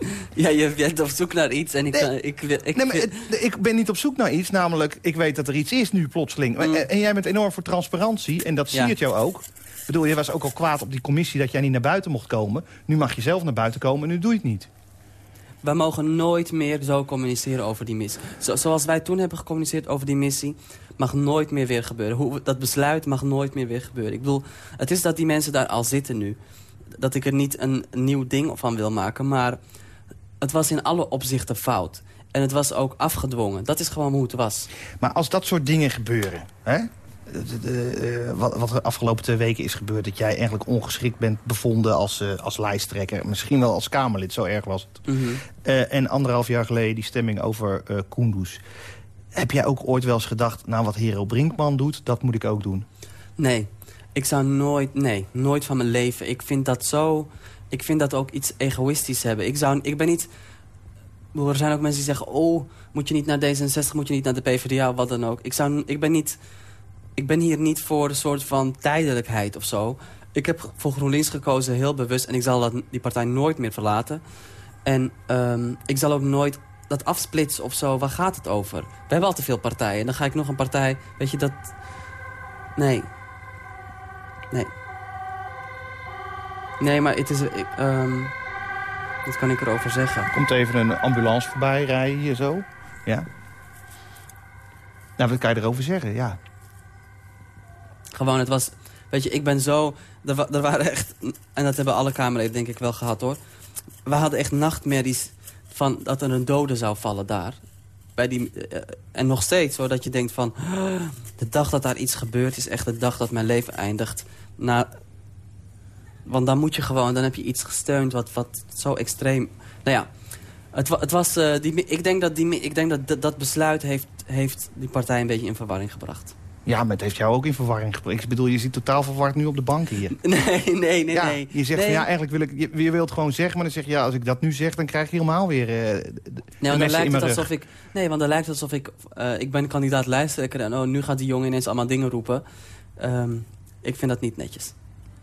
(laughs) ja, je bent op zoek naar iets en ik... Nee. ik, ik, ik Nee, maar het- ik ben niet op zoek naar iets. Namelijk, ik weet dat er iets is nu plotseling. Mm. En, en jij bent enorm voor transparantie. En dat Ja. siert jou ook. Ik bedoel, je was ook al kwaad op die commissie dat jij niet naar buiten mocht komen. Nu mag je zelf naar buiten komen en nu doe je het niet. Wij mogen nooit meer zo communiceren over die missie. Zo, zoals wij toen hebben gecommuniceerd over die missie... mag nooit meer weer gebeuren. Hoe, dat besluit mag nooit meer weer gebeuren. Ik bedoel, het is dat die mensen daar al zitten nu. Dat ik er niet een, een nieuw ding van wil maken. Maar het was in alle opzichten fout. En het was ook afgedwongen. Dat is gewoon hoe het was. Maar als dat soort dingen gebeuren... Hè? de- de- eh, wat, wat er afgelopen twee weken is gebeurd... dat jij eigenlijk ongeschikt bent bevonden als, eh, als lijsttrekker. Misschien wel als Kamerlid, zo erg was het. Mhm. Eh, en anderhalf jaar geleden die stemming over Kunduz. Heb jij ook ooit wel eens gedacht... nou, wat Hero Brinkman doet, dat moet ik ook doen? Nee, ik zou nooit, nee, nooit van mijn leven. Ik vind dat zo, ik vind dat ook iets egoïstisch hebben. Ik, zou, ik ben niet, er zijn ook mensen die zeggen... oh, moet je niet naar D66, moet je niet naar de PvdA, wat dan ook. Ik, zou, ik, ben niet, ik ben hier niet voor een soort van tijdelijkheid of zo. Ik heb voor GroenLinks gekozen, heel bewust... en ik zal dat, die partij nooit meer verlaten. En ehm, ik zal ook nooit dat afsplitsen of zo. Waar gaat het over? We hebben al te veel partijen. En dan ga ik nog een partij... Weet je, dat... Nee. Nee. Nee, maar het is... Ik, ehm, wat kan ik erover zeggen? Komt even een ambulance voorbij rijden hier zo. Ja. Nou, wat kan je erover zeggen? Ja. Gewoon, het was... Weet je, ik ben zo... Er, wa- er waren echt... En dat hebben alle Kamerleden denk ik wel gehad, hoor. We hadden echt nachtmerries van dat er een dode zou vallen daar. Bij die, eh, en nog steeds, hoor, dat je denkt van... De dag dat daar iets gebeurt is echt de dag dat mijn leven eindigt. Na, want dan moet je gewoon... Dan heb je iets gesteund wat, wat zo extreem... Nou ja, het, het was... eh, die, ik denk dat, die, ik denk dat, dat besluit heeft, heeft die partij een beetje in verwarring gebracht. Ja, maar het heeft jou ook in verwarring gebracht. Ik bedoel, je zit totaal verward nu op de bank hier. (laughs) Nee, nee, nee, ja, nee. Je zegt nee. van ja, eigenlijk wil ik... Je, je wilt gewoon zeggen, maar dan zeg je ja, als ik dat nu zeg... dan krijg je helemaal weer eh, Nee, want dan lijkt het alsof ik. Nee, want dan lijkt het alsof ik. eh, ik ben kandidaat lijsttrekker en oh, nu gaat die jongen ineens allemaal dingen roepen. Ehm, ik vind dat niet netjes.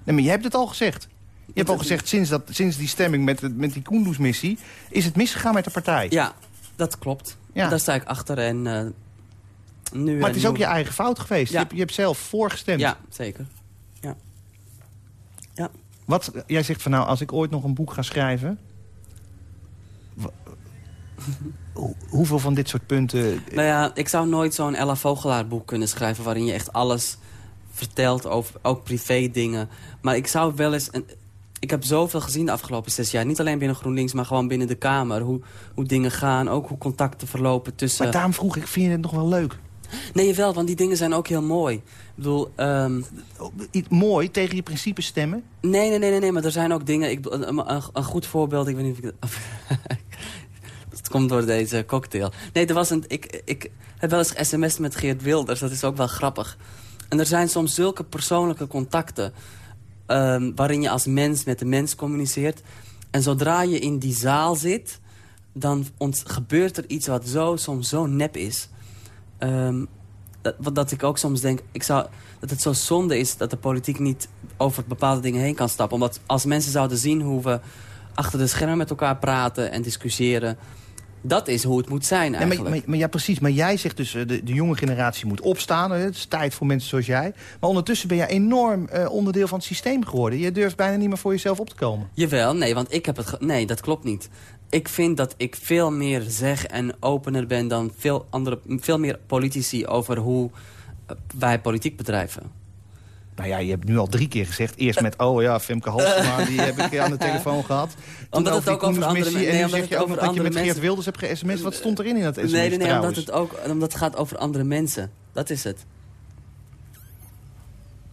Nee, maar je hebt het al gezegd. Je hebt al gezegd, sinds, dat, sinds die stemming met, met die Kunduz-missie... is het misgegaan met de partij. Ja, dat klopt. Ja. Daar sta ik achter en eh, nu. Maar het is ook je eigen fout geweest. Ja. Je, hebt, je hebt zelf voorgestemd. Ja, zeker. Ja. Ja. Wat, jij zegt van nou, als ik ooit nog een boek ga schrijven... (laughs) hoeveel van dit soort punten... Nou ja, ik zou nooit zo'n Ella Vogelaar boek kunnen schrijven... waarin je echt alles vertelt over ook privé dingen. Maar ik zou wel eens... Een, ik heb zoveel gezien de afgelopen zes jaar. Niet alleen binnen GroenLinks, maar gewoon binnen de Kamer. Hoe, hoe dingen gaan, ook hoe contacten verlopen tussen... Maar daarom vroeg ik, vind je het nog wel leuk? Nee, jawel, want die dingen zijn ook heel mooi. Ik bedoel, Iets mooi, tegen je principes stemmen? nee, nee, nee, nee, nee, maar er zijn ook dingen... Ik, een, een, een goed voorbeeld, ik weet niet of ik... het- (laughs) Het komt door deze cocktail. Nee, er was een, ik, ik heb wel eens sms met Geert Wilders, dat is ook wel grappig. En er zijn soms zulke persoonlijke contacten... ehm, waarin je als mens met de mens communiceert. En zodra je in die zaal zit... dan gebeurt er iets wat zo, soms zo nep is... Ehm, dat, wat- dat ik ook soms denk, ik zou, dat het zo zonde is dat de politiek niet over bepaalde dingen heen kan stappen. Omdat als mensen zouden zien hoe we achter de schermen met elkaar praten en discussiëren... dat is hoe het moet zijn eigenlijk. maar, maar, maar ja, precies. Maar jij zegt dus, eh, de, de jonge generatie moet opstaan. hè. Het is tijd voor mensen zoals jij. Maar ondertussen ben jij enorm eh, onderdeel van het systeem geworden. Je durft bijna niet meer voor jezelf op te komen. Jawel, nee, want ik heb het... Nee, dat klopt niet. Ik vind dat ik veel meer zeg en opener ben dan veel, andere, veel meer politici over hoe eh, wij politiek bedrijven. Nou ja, je hebt nu al drie keer gezegd. Eerst met, oh ja, Femke Halsema, (laughs) die heb ik aan de telefoon gehad. Toen Omdat het ook over andere Koendersmissie. men- En nu zeg je ook nog dat je met Geert mensen- Wilders hebt ge-sms. Wat stond erin in dat sms nee, nee, nee, omdat het, ook, omdat het gaat over andere mensen. Dat is het.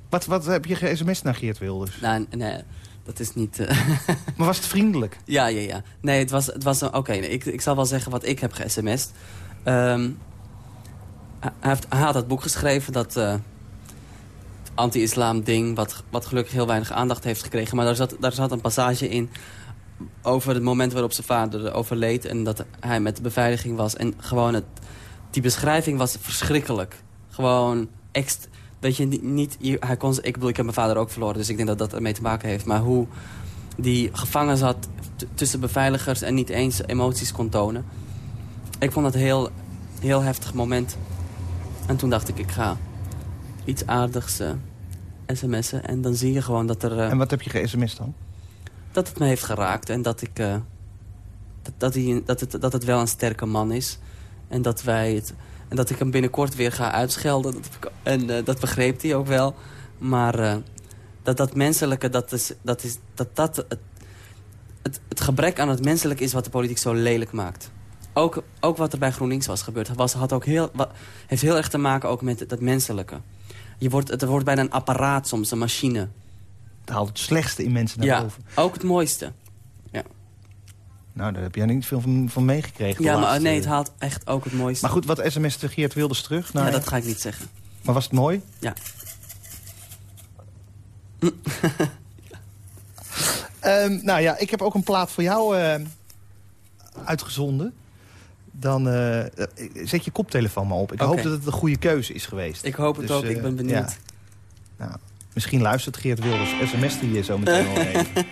Wat, wat heb je ge-sms naar Geert Wilders? Nou, nee, dat is niet... eh, (laughs) Maar was het vriendelijk? ja, ja, ja. Nee, het was, het was. Oké, nee, ik, ik zal wel zeggen wat ik heb ge-sms'd. Ehm, hij, heeft, hij had dat boek geschreven, dat uh, anti-islam ding... Wat, wat gelukkig heel weinig aandacht heeft gekregen. Maar daar zat, daar zat een passage in over het moment waarop zijn vader overleed... en dat hij met de beveiliging was. En gewoon, het, die beschrijving was verschrikkelijk. Gewoon, ext, weet je, niet, hij kon, ik bedoel, ik heb mijn vader ook verloren... dus ik denk dat dat ermee te maken heeft. Maar hoe die gevangen zat tussen beveiligers... en niet eens emoties kon tonen. Ik vond dat een heel, heel heftig moment. En toen dacht ik, ik ga iets aardigs uh, sms'en. En dan zie je gewoon dat er... Uh, en wat heb je ge-sms'd dan? Dat het me heeft geraakt. En dat, ik, uh, dat, dat, hij, dat, het, dat het wel een sterke man is. En dat, wij het, en dat ik hem binnenkort weer ga uitschelden. en dat begreep hij ook wel. Maar dat dat menselijke, dat is, dat is, dat, dat het, het, het gebrek aan het menselijk is wat de politiek zo lelijk maakt. Ook, ook wat er bij GroenLinks was gebeurd, was, had ook heel, wat, heeft heel erg te maken ook met dat menselijke. Je wordt, het wordt bijna een apparaat soms, een machine. Het haalt het slechtste in mensen naar ja, boven. ook het mooiste. Ja. Nou, daar heb jij niet veel van, van meegekregen. Ja, maar nee, het haalt echt ook het mooiste. Maar goed, wat sms de Geert Wilders terug? Naar... Ja, dat ga ik niet zeggen. Maar was het mooi? Ja. um, (laughs) nou ja, ik heb ook een plaat voor jou uh, uitgezonden. Dan uh, zet je koptelefoon maar op. Ik okay. hoop dat het een goede keuze is geweest. Ik hoop het dus, ook, ik ben benieuwd. Ja. Nou, misschien luistert Geert Wilders sms die je zo meteen (laughs) al even.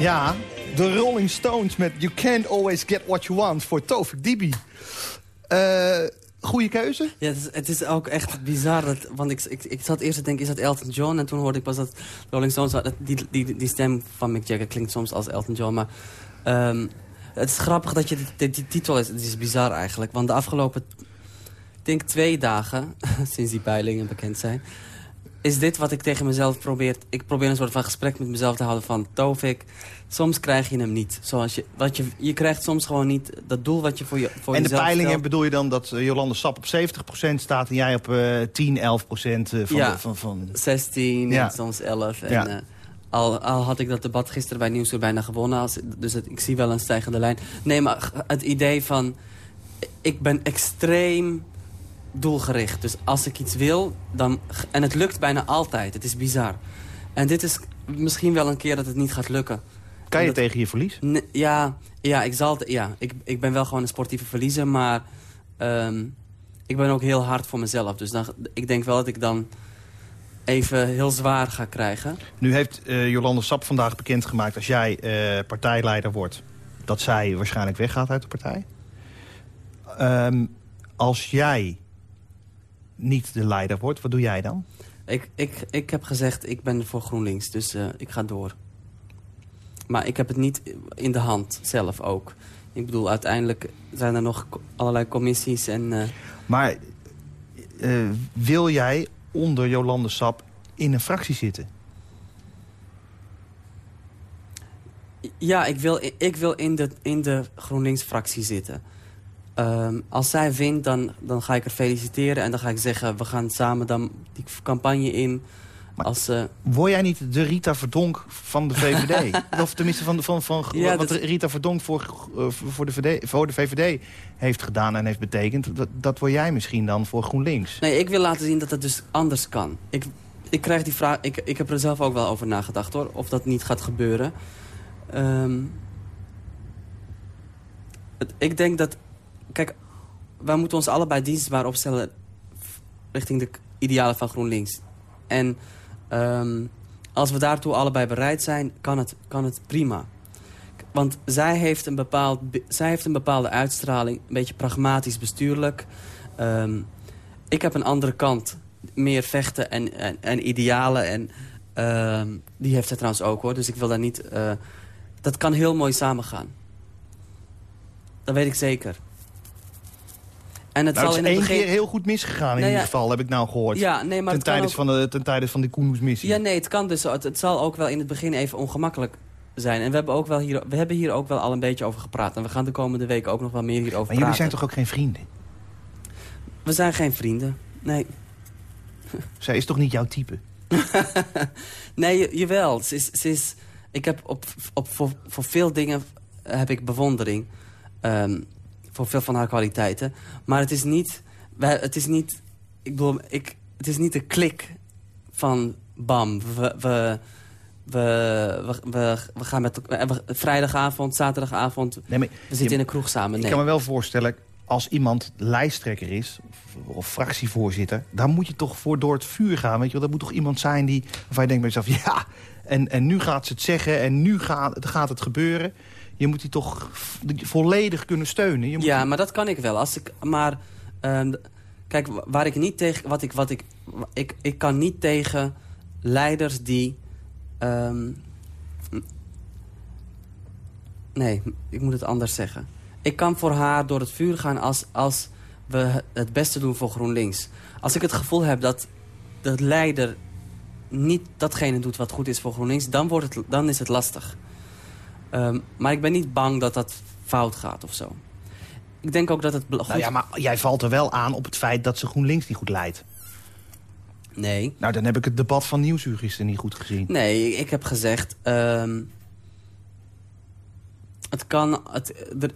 Ja, de Rolling Stones met You Can't Always Get What You Want voor Tovik Dibi. Eh goede keuze? Ja, het is, het is ook echt bizar. Dat, want ik, ik, ik zat eerst te denken, is dat Elton John? En toen hoorde ik pas dat Rolling Stones... dat- Die, die, die stem van Mick Jagger klinkt soms als Elton John. Maar ehm, het is grappig dat je die, titel is. Het is bizar eigenlijk. Want de afgelopen, ik denk twee dagen... (laughs) sinds die peilingen bekend zijn... is dit wat ik tegen mezelf probeer... Ik probeer een soort van gesprek met mezelf te houden van... Tovik, soms krijg je hem niet. Zoals je, wat je, je krijgt soms gewoon niet dat doel wat je voor, je, voor en de jezelf peilingen stelt. bedoel je dan dat eh, Jolande Sap op 70% staat... en jij op eh 10, 11% eh, van, Ja. de, van, van... 16 Ja. en soms 11. En, Ja. eh, al, al had ik dat debat gisteren bij Nieuwsuur bijna gewonnen. Als, dus het- ik zie wel een stijgende lijn. Nee, maar het idee van... Ik ben extreem doelgericht. Dus als ik iets wil, dan... En het lukt bijna altijd. Het is bizar. En dit is misschien wel een keer dat het niet gaat lukken. Kan je tegen je verlies? Ja, ja, ik zal ja ik, ik ben wel gewoon een sportieve verliezer, maar ehm, ik ben ook heel hard voor mezelf. Dus dan, ik denk wel dat ik dan even heel zwaar ga krijgen. Nu heeft eh, Jolande Sap vandaag bekendgemaakt... als jij eh, partijleider wordt... dat zij waarschijnlijk weggaat uit de partij. Ehm, als jij niet de leider wordt, wat doe jij dan? Ik, ik, ik heb gezegd, ik ben voor GroenLinks, dus eh, ik ga door. Maar ik heb het niet in de hand, zelf ook. Ik bedoel, uiteindelijk zijn er nog allerlei commissies en... eh, Maar eh, wil jij onder Jolande Sap in een fractie zitten? Ja, ik wil, ik wil in de, in de GroenLinks-fractie zitten. Ehm, als zij wint, dan, dan ga ik er feliciteren. En dan ga ik zeggen, we gaan samen dan die campagne in. Maar- als, eh, Word jij niet de Rita Verdonk van de VVD? (laughs) of tenminste van, van, van Ja, wat dat- Rita Verdonk voor, eh, voor, de VVD, voor de VVD heeft gedaan en heeft betekend. Dat, dat word jij misschien dan voor GroenLinks. nee, ik wil laten zien dat het dus anders kan. Ik, ik krijg die vraag... Ik, ik heb er zelf ook wel over nagedacht, hoor. Of dat niet gaat gebeuren. Ehm, het- ik denk dat... Kijk, wij moeten ons allebei dienstbaar opstellen... richting de idealen van GroenLinks. En ehm, als we daartoe allebei bereid zijn, kan het, kan het prima. Want zij heeft, een bepaald, be- zij heeft een bepaalde uitstraling, een beetje pragmatisch bestuurlijk. Ehm, ik heb een andere kant, meer vechten en, en, en idealen. En, ehm, die heeft zij trouwens ook hoor, dus ik wil daar niet... eh, dat kan heel mooi samengaan. Dat weet ik zeker. En het Nou, zal het in is het één begin... keer heel goed misgegaan in Nee, ieder geval, heb ik nou gehoord. Ja, nee, maar ten, tijde ook- van de, ten tijde van de Koenhoes-missie. Ja, nee, het kan dus. Het, het zal ook wel in het begin even ongemakkelijk zijn. En we hebben, ook wel hier, we hebben hier ook wel al een beetje over gepraat. En we gaan de komende weken ook nog wel meer hierover maar praten. jullie zijn toch ook geen vrienden? We zijn geen vrienden. Nee, (laughs) Zij is toch niet jouw type? (laughs) nee jawel. Ze is, ze is, ik heb op, op, voor, voor veel dingen heb ik bewondering. Ehm, voor veel van haar kwaliteiten. Maar het is niet... Het is niet... Ik bedoel, ik, het is niet de klik van bam. We, we, we, we, we, gaan met vrijdagavond, zaterdagavond. Nee, maar We zitten je- in een kroeg samen. Ik kan me wel voorstellen, als iemand lijsttrekker is... of, of fractievoorzitter... dan moet je toch voor door het vuur gaan. Weet je wel? Dat moet toch iemand zijn die... waarvan je denkt bij jezelf... (laughs) ja, en, en nu gaat ze het zeggen en nu gaat, gaat het gebeuren. Je moet die toch volledig kunnen steunen. Je moet Ja, maar dat kan ik wel. Als ik, maar ehm, kijk, wa- waar ik niet tegen, wat ik, wat ik, ik, ik kan niet tegen leiders die, ehm, nee, ik moet het anders zeggen. Ik kan voor haar door het vuur gaan als, als we het beste doen voor GroenLinks. Als ik het gevoel heb dat de leider niet datgene doet wat goed is voor GroenLinks, dan, wordt het, dan is het lastig. Ehm, maar ik ben niet bang dat dat fout gaat of zo. Ik denk ook dat het... Nou goed- ja, maar jij valt er wel aan op het feit dat ze GroenLinks niet goed leidt. Nee. Nou, dan heb ik het debat van Nieuwsuur gisteren niet goed gezien. Nee, ik heb gezegd... ehm, het kan... Het, er,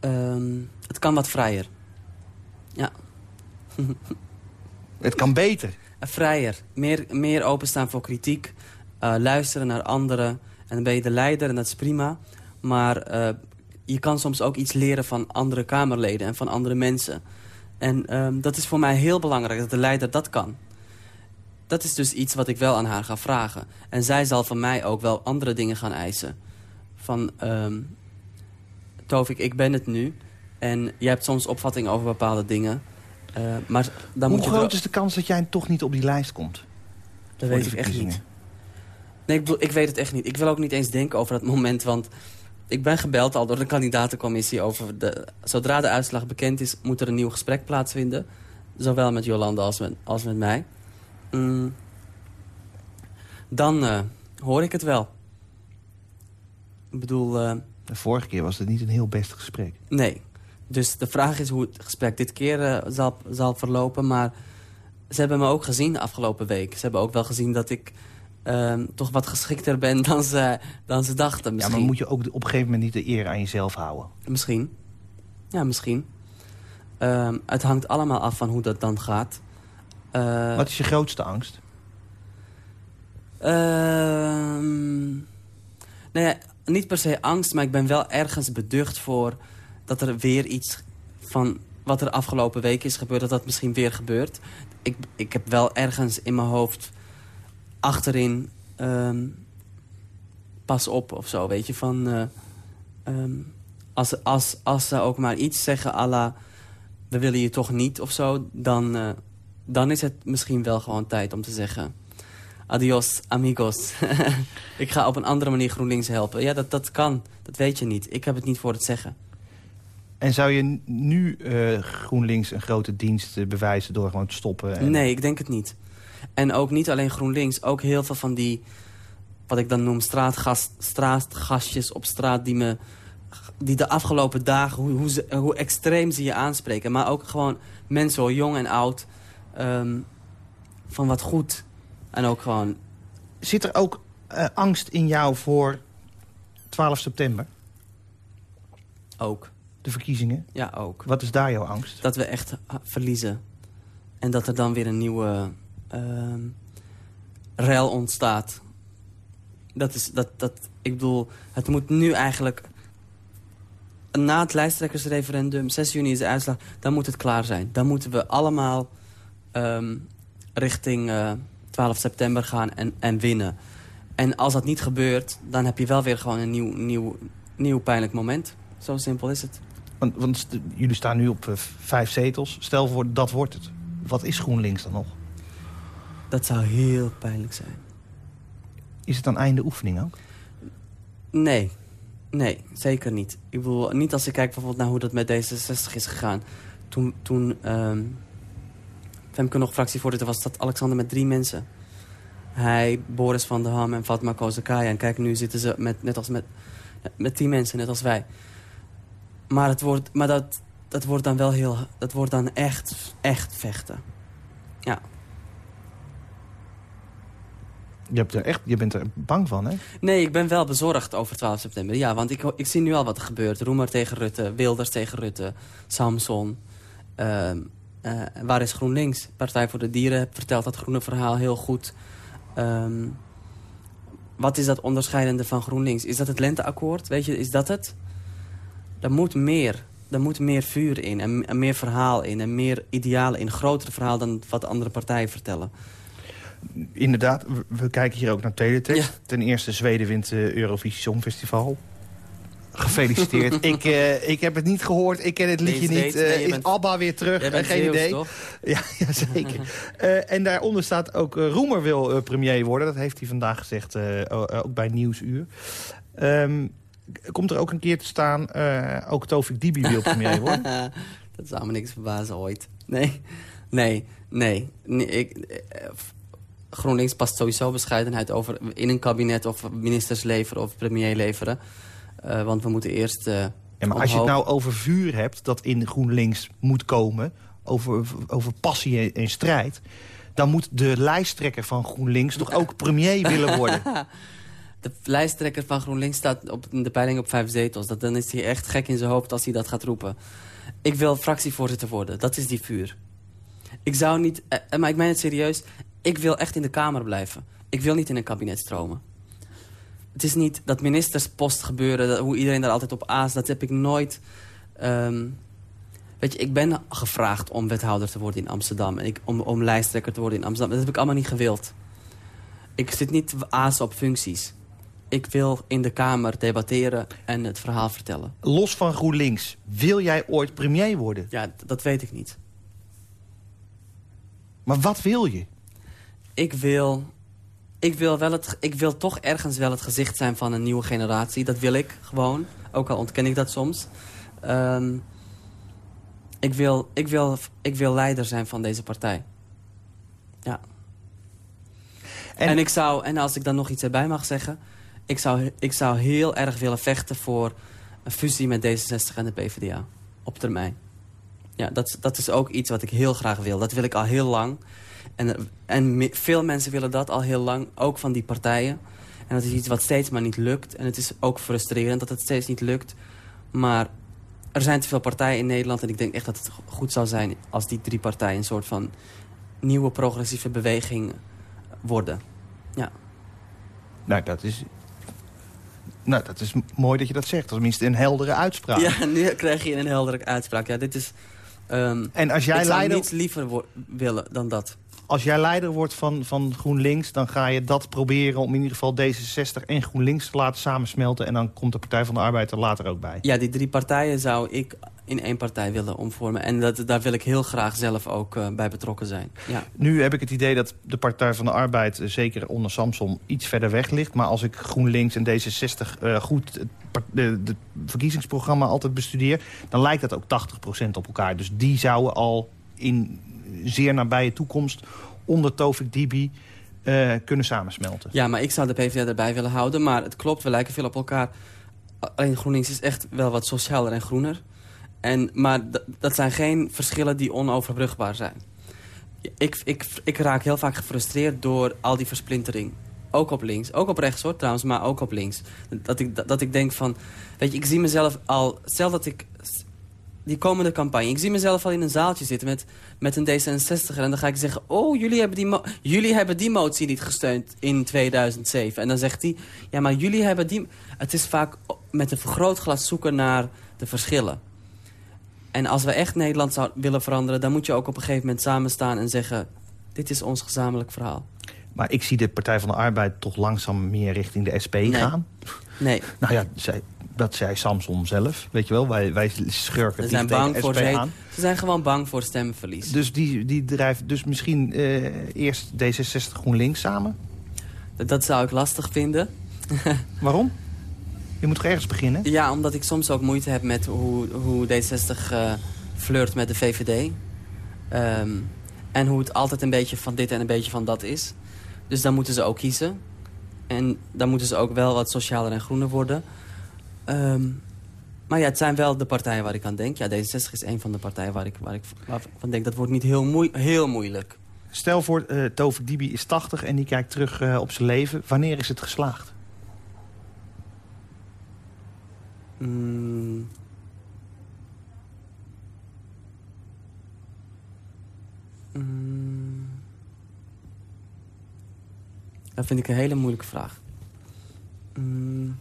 eh, ehm, het kan wat vrijer. Ja, Het kan beter. eh, (laughs) vrijer. Meer, meer openstaan voor kritiek. eh, luisteren naar anderen. En dan ben je de leider en dat is prima. Maar eh, je kan soms ook iets leren van andere Kamerleden en van andere mensen. En ehm, dat is voor mij heel belangrijk, dat de leider dat kan. dat is dus iets wat ik wel aan haar ga vragen. En zij zal van mij ook wel andere dingen gaan eisen. Van, ehm Tovik, ik ben het nu. En jij hebt soms opvattingen over bepaalde dingen. Eh, maar dan Hoe moet je groot is de kans dat jij toch niet op die lijst komt? Dat weet ik echt niet. Nee, ik, bedoel, ik weet het echt niet. Ik wil ook niet eens denken over dat moment, want ik ben gebeld al door de kandidatencommissie over de... Zodra de uitslag bekend is, moet er een nieuw gesprek plaatsvinden. Zowel met Jolanda als met, als met mij. Mm. Dan eh, hoor ik het wel. Ik bedoel, eh, De vorige keer was het niet een heel best gesprek. nee. Dus de vraag is hoe het gesprek dit keer eh, zal, zal verlopen. Maar ze hebben me ook gezien de afgelopen week. Ze hebben ook wel gezien dat ik ehm, toch wat geschikter ben dan ze, dan ze dachten. Ja, Misschien. maar moet je ook op een gegeven moment niet de eer aan jezelf houden? Misschien. Ja, misschien. Ehm, het hangt allemaal af van hoe dat dan gaat. Eh, Wat is je grootste angst? Ehm, nou ja, niet per se angst, maar ik ben wel ergens beducht voor... dat er weer iets van wat er afgelopen week is gebeurd... dat dat misschien weer gebeurt. Ik, ik heb wel ergens in mijn hoofd achterin... ehm, pas op of zo, weet je, van... eh, ehm, als, als, als ze ook maar iets zeggen à la... we willen je toch niet of zo... dan, eh, dan is het misschien wel gewoon tijd om te zeggen... Adios, amigos. (laughs) ik ga op een andere manier GroenLinks helpen. Ja, dat, dat kan. Dat weet je niet. Ik heb het niet voor het zeggen. En zou je nu eh, GroenLinks een grote dienst bewijzen door gewoon te stoppen? En... Nee, ik denk het niet. En ook niet alleen GroenLinks. Ook heel veel van die, wat ik dan noem, straatgas, straatgastjes op straat... die me die de afgelopen dagen, hoe, hoe, ze, hoe extreem ze je aanspreken. Maar ook gewoon mensen, hoor, jong en oud, ehm, van wat goed. En ook gewoon, Zit er ook eh, angst in jou voor 12 september, ook. de verkiezingen? Ja, ook. Wat is daar jouw angst? dat we echt verliezen. En dat er dan weer een nieuwe rel ontstaat. Dat is, dat, dat, ik bedoel, het moet nu eigenlijk... Na het lijsttrekkersreferendum, 6 juni is de uitslag, dan moet het klaar zijn. Dan moeten we allemaal ehm, richting eh, 12 september gaan en, en winnen. En als dat niet gebeurt, dan heb je wel weer gewoon een nieuw, nieuw, nieuw pijnlijk moment. Zo simpel is het. Want, want jullie staan nu op eh, vijf zetels. Stel voor, dat wordt het. Wat is GroenLinks dan nog? Dat zou heel pijnlijk zijn. Is het dan einde oefening ook? Nee, nee, zeker niet. Ik bedoel, niet als ik kijk bijvoorbeeld naar hoe dat met D66 is gegaan. Toen, toen ehm Femke nog fractievoorzitter was, zat Alexander met drie mensen. Hij, Boris van der Ham en Fatma Kozakaya. En kijk, nu zitten ze met, net als met, met tien mensen, net als wij. Maar, het wordt, maar dat, dat wordt dan wel heel... Dat wordt dan echt, echt vechten. Ja. Je, hebt er echt, je bent er bang van, hè? Nee, ik ben wel bezorgd over 12 september. Ja, want ik, ik zie nu al wat er gebeurt. Roemer tegen Rutte, Wilders tegen Rutte, Samson. Ehm, eh, waar is GroenLinks? Partij voor de Dieren vertelt dat groene verhaal heel goed. Ehm, wat is dat onderscheidende van GroenLinks? Is dat het lenteakkoord? Weet je, is dat het? Er moet meer. Er moet meer vuur in en, en meer verhaal in en meer idealen in. Groter verhaal dan wat andere partijen vertellen. Inderdaad, we, kijken hier ook naar teletext. Ja. Ten eerste, Zweden wint het Eurovisie Songfestival. Gefeliciteerd. (laughs) ik, eh, ik heb het niet gehoord, ik ken het liedje niet. nee, je is bent- Abba weer terug? Geen idee. toch? (laughs) Ja, ja zeker. (laughs) Eh, en daaronder staat ook Roemer wil premier worden. Dat heeft hij vandaag gezegd, ook bij Nieuwsuur. Ehm, komt er ook een keer te staan, ook Tovik Dibi wil premier worden? dat zou me niks verbazen ooit. Nee, nee, nee. nee ik, GroenLinks past sowieso bescheidenheid over in een kabinet of ministers leveren of premier leveren. Eh, want we moeten eerst... eh, Ja, maar als je het nou over vuur hebt dat in GroenLinks moet komen... over, over passie en, en strijd... dan moet de lijsttrekker van GroenLinks toch ook premier willen worden. (laughs) De lijsttrekker van GroenLinks staat op de peiling op vijf zetels. Dat, dan is hij echt gek in zijn hoofd als hij dat gaat roepen. Ik wil fractievoorzitter worden. Dat is die vuur. Ik zou niet... eh, maar ik meen het serieus. Ik wil echt in de Kamer blijven. Ik wil niet in een kabinet stromen. Het is niet dat ministerspost gebeuren, dat, hoe iedereen daar altijd op aast. Dat heb ik nooit... ehm, Weet je, ik ben gevraagd om wethouder te worden in Amsterdam. En ik, om, om lijsttrekker te worden in Amsterdam. Dat heb ik allemaal niet gewild. Ik zit niet azen op functies. Ik wil in de Kamer debatteren en het verhaal vertellen. Los van GroenLinks, wil jij ooit premier worden? Ja, dat weet ik niet. Maar wat wil je? Ik wil, ik, wil wel het, ik wil toch ergens wel het gezicht zijn van een nieuwe generatie. Dat wil ik gewoon. Ook al ontken ik dat soms. Ehm, ik, wil, ik, wil, ik wil leider zijn van deze partij. Ja. En- En, ik zou, en als ik dan nog iets erbij mag zeggen... Ik zou, ik zou heel erg willen vechten voor een fusie met D66 en de PvdA. Op termijn. Ja, dat, dat is ook iets wat ik heel graag wil. Dat wil ik al heel lang. En, en veel mensen willen dat al heel lang, ook van die partijen. En dat is iets wat steeds maar niet lukt. En het is ook frustrerend dat het steeds niet lukt. Maar er zijn te veel partijen in Nederland... en ik denk echt dat het goed zou zijn als die drie partijen... een soort van nieuwe progressieve beweging worden. Ja. Nou, dat is... Nou, dat is mooi dat je dat zegt. Tenminste, een heldere uitspraak. ja, nu krijg je een heldere uitspraak. Ja, dit is... ehm, En als jij, ik zou leider, niets liever willen dan dat. Als jij leider wordt van, van GroenLinks... dan ga je dat proberen om in ieder geval D66 en GroenLinks te laten samensmelten. En dan komt de Partij van de Arbeid er later ook bij. Ja, die drie partijen zou ik in één partij willen omvormen. En dat, daar wil ik heel graag zelf ook eh, bij betrokken zijn. Ja. Nu heb ik het idee dat de Partij van de Arbeid, eh, zeker onder Samson, iets verder weg ligt. Maar als ik GroenLinks en D66 eh, goed het par- de, de verkiezingsprogramma altijd bestudeer... dan lijkt dat ook 80% op elkaar. Dus die zouden al in zeer nabije toekomst onder Tovik Dibi eh, kunnen samensmelten. ja, maar ik zou de PvdA erbij willen houden. Maar het klopt, we lijken veel op elkaar. Alleen GroenLinks is echt wel wat socialer en groener. En, maar dat zijn geen verschillen die onoverbrugbaar zijn. Ik, ik, ik raak heel vaak gefrustreerd door al die versplintering. Ook op links. Ook op rechts hoor trouwens, maar ook op links. Dat ik, dat, dat ik denk van... Weet je, ik zie mezelf al... Stel dat ik... Die komende campagne. Ik zie mezelf al in een zaaltje zitten met, met een D66. En dan ga ik zeggen... Oh, jullie hebben, die jullie hebben die motie niet gesteund in 2007. En dan zegt hij... Ja, maar jullie hebben die... Het is vaak met een vergrootglas zoeken naar de verschillen. En als we echt Nederland zouden willen veranderen... dan moet je ook op een gegeven moment samen staan en zeggen... dit is ons gezamenlijk verhaal. Maar ik zie de Partij van de Arbeid toch langzaam meer richting de SP gaan. Nee, Nou ja, zij, dat zei Samson zelf. Weet je wel, wij, wij schurken ze zijn bang voor ze. aan. Ze zijn gewoon bang voor stemverlies. Dus die, die drijft dus misschien eh, eerst D66 GroenLinks samen. Dat- Dat zou ik lastig vinden. (laughs) Waarom? Je moet toch ergens beginnen? Ja, omdat ik soms ook moeite heb met hoe, hoe D60 eh, flirt met de VVD. Ehm, en hoe het altijd een beetje van dit en een beetje van dat is. Dus dan moeten ze ook kiezen. En dan moeten ze ook wel wat socialer en groener worden. Ehm, maar ja, het zijn wel de partijen waar ik aan denk. Ja, D66 is een van de partijen waar ik, waar ik van denk. Dat wordt niet heel, moe heel moeilijk. Stel voor, Tovik Dibi is 80 en die kijkt terug eh, op zijn leven. Wanneer is het geslaagd? Mm. Mm. Dat vind ik een hele moeilijke vraag. Mm.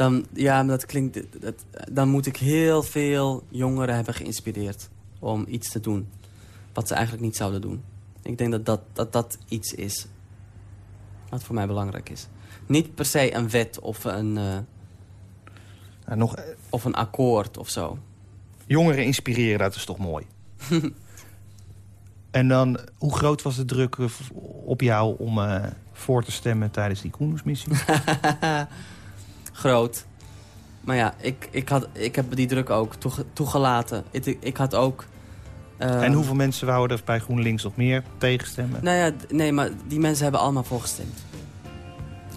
Dan, ja, dat klinkt... Dat, dan moet ik heel veel jongeren hebben geïnspireerd om iets te doen. Wat ze eigenlijk niet zouden doen. Ik denk dat dat, dat, dat iets is wat voor mij belangrijk is. Niet per se een wet of een, eh, Nou, nog, eh, of een akkoord of zo. jongeren inspireren, dat is toch mooi. (laughs) en dan, hoe groot was de druk eh, op jou om voor te stemmen tijdens die Koendersmissie? (laughs) Groot. Maar ja, ik, ik, had, ik heb die druk ook toege- toegelaten. Ik, ik had ook... eh, en hoeveel mensen wouden er bij GroenLinks nog meer tegenstemmen? Nou ja, nee, maar die mensen hebben allemaal voorgestemd.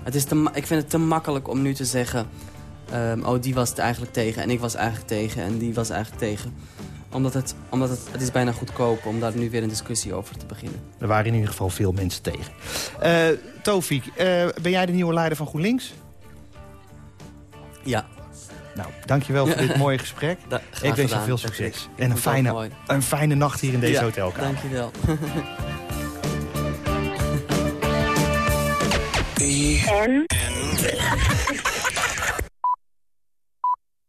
Het is te, ik vind het te makkelijk om nu te zeggen... ehm, oh, die was het eigenlijk tegen en ik was eigenlijk tegen en die was eigenlijk tegen. Omdat het, omdat het, het is bijna goedkoop om daar nu weer een discussie over te beginnen. Er waren in ieder geval veel mensen tegen. Eh Tofik, eh, ben jij de nieuwe leider van GroenLinks? Ja, Nou, dankjewel voor dit (laughs) mooie gesprek. da- Ik wens je veel succes. En een fijne, een fijne nacht hier in deze Ja, hotelkamer. Dankjewel. E (laughs) N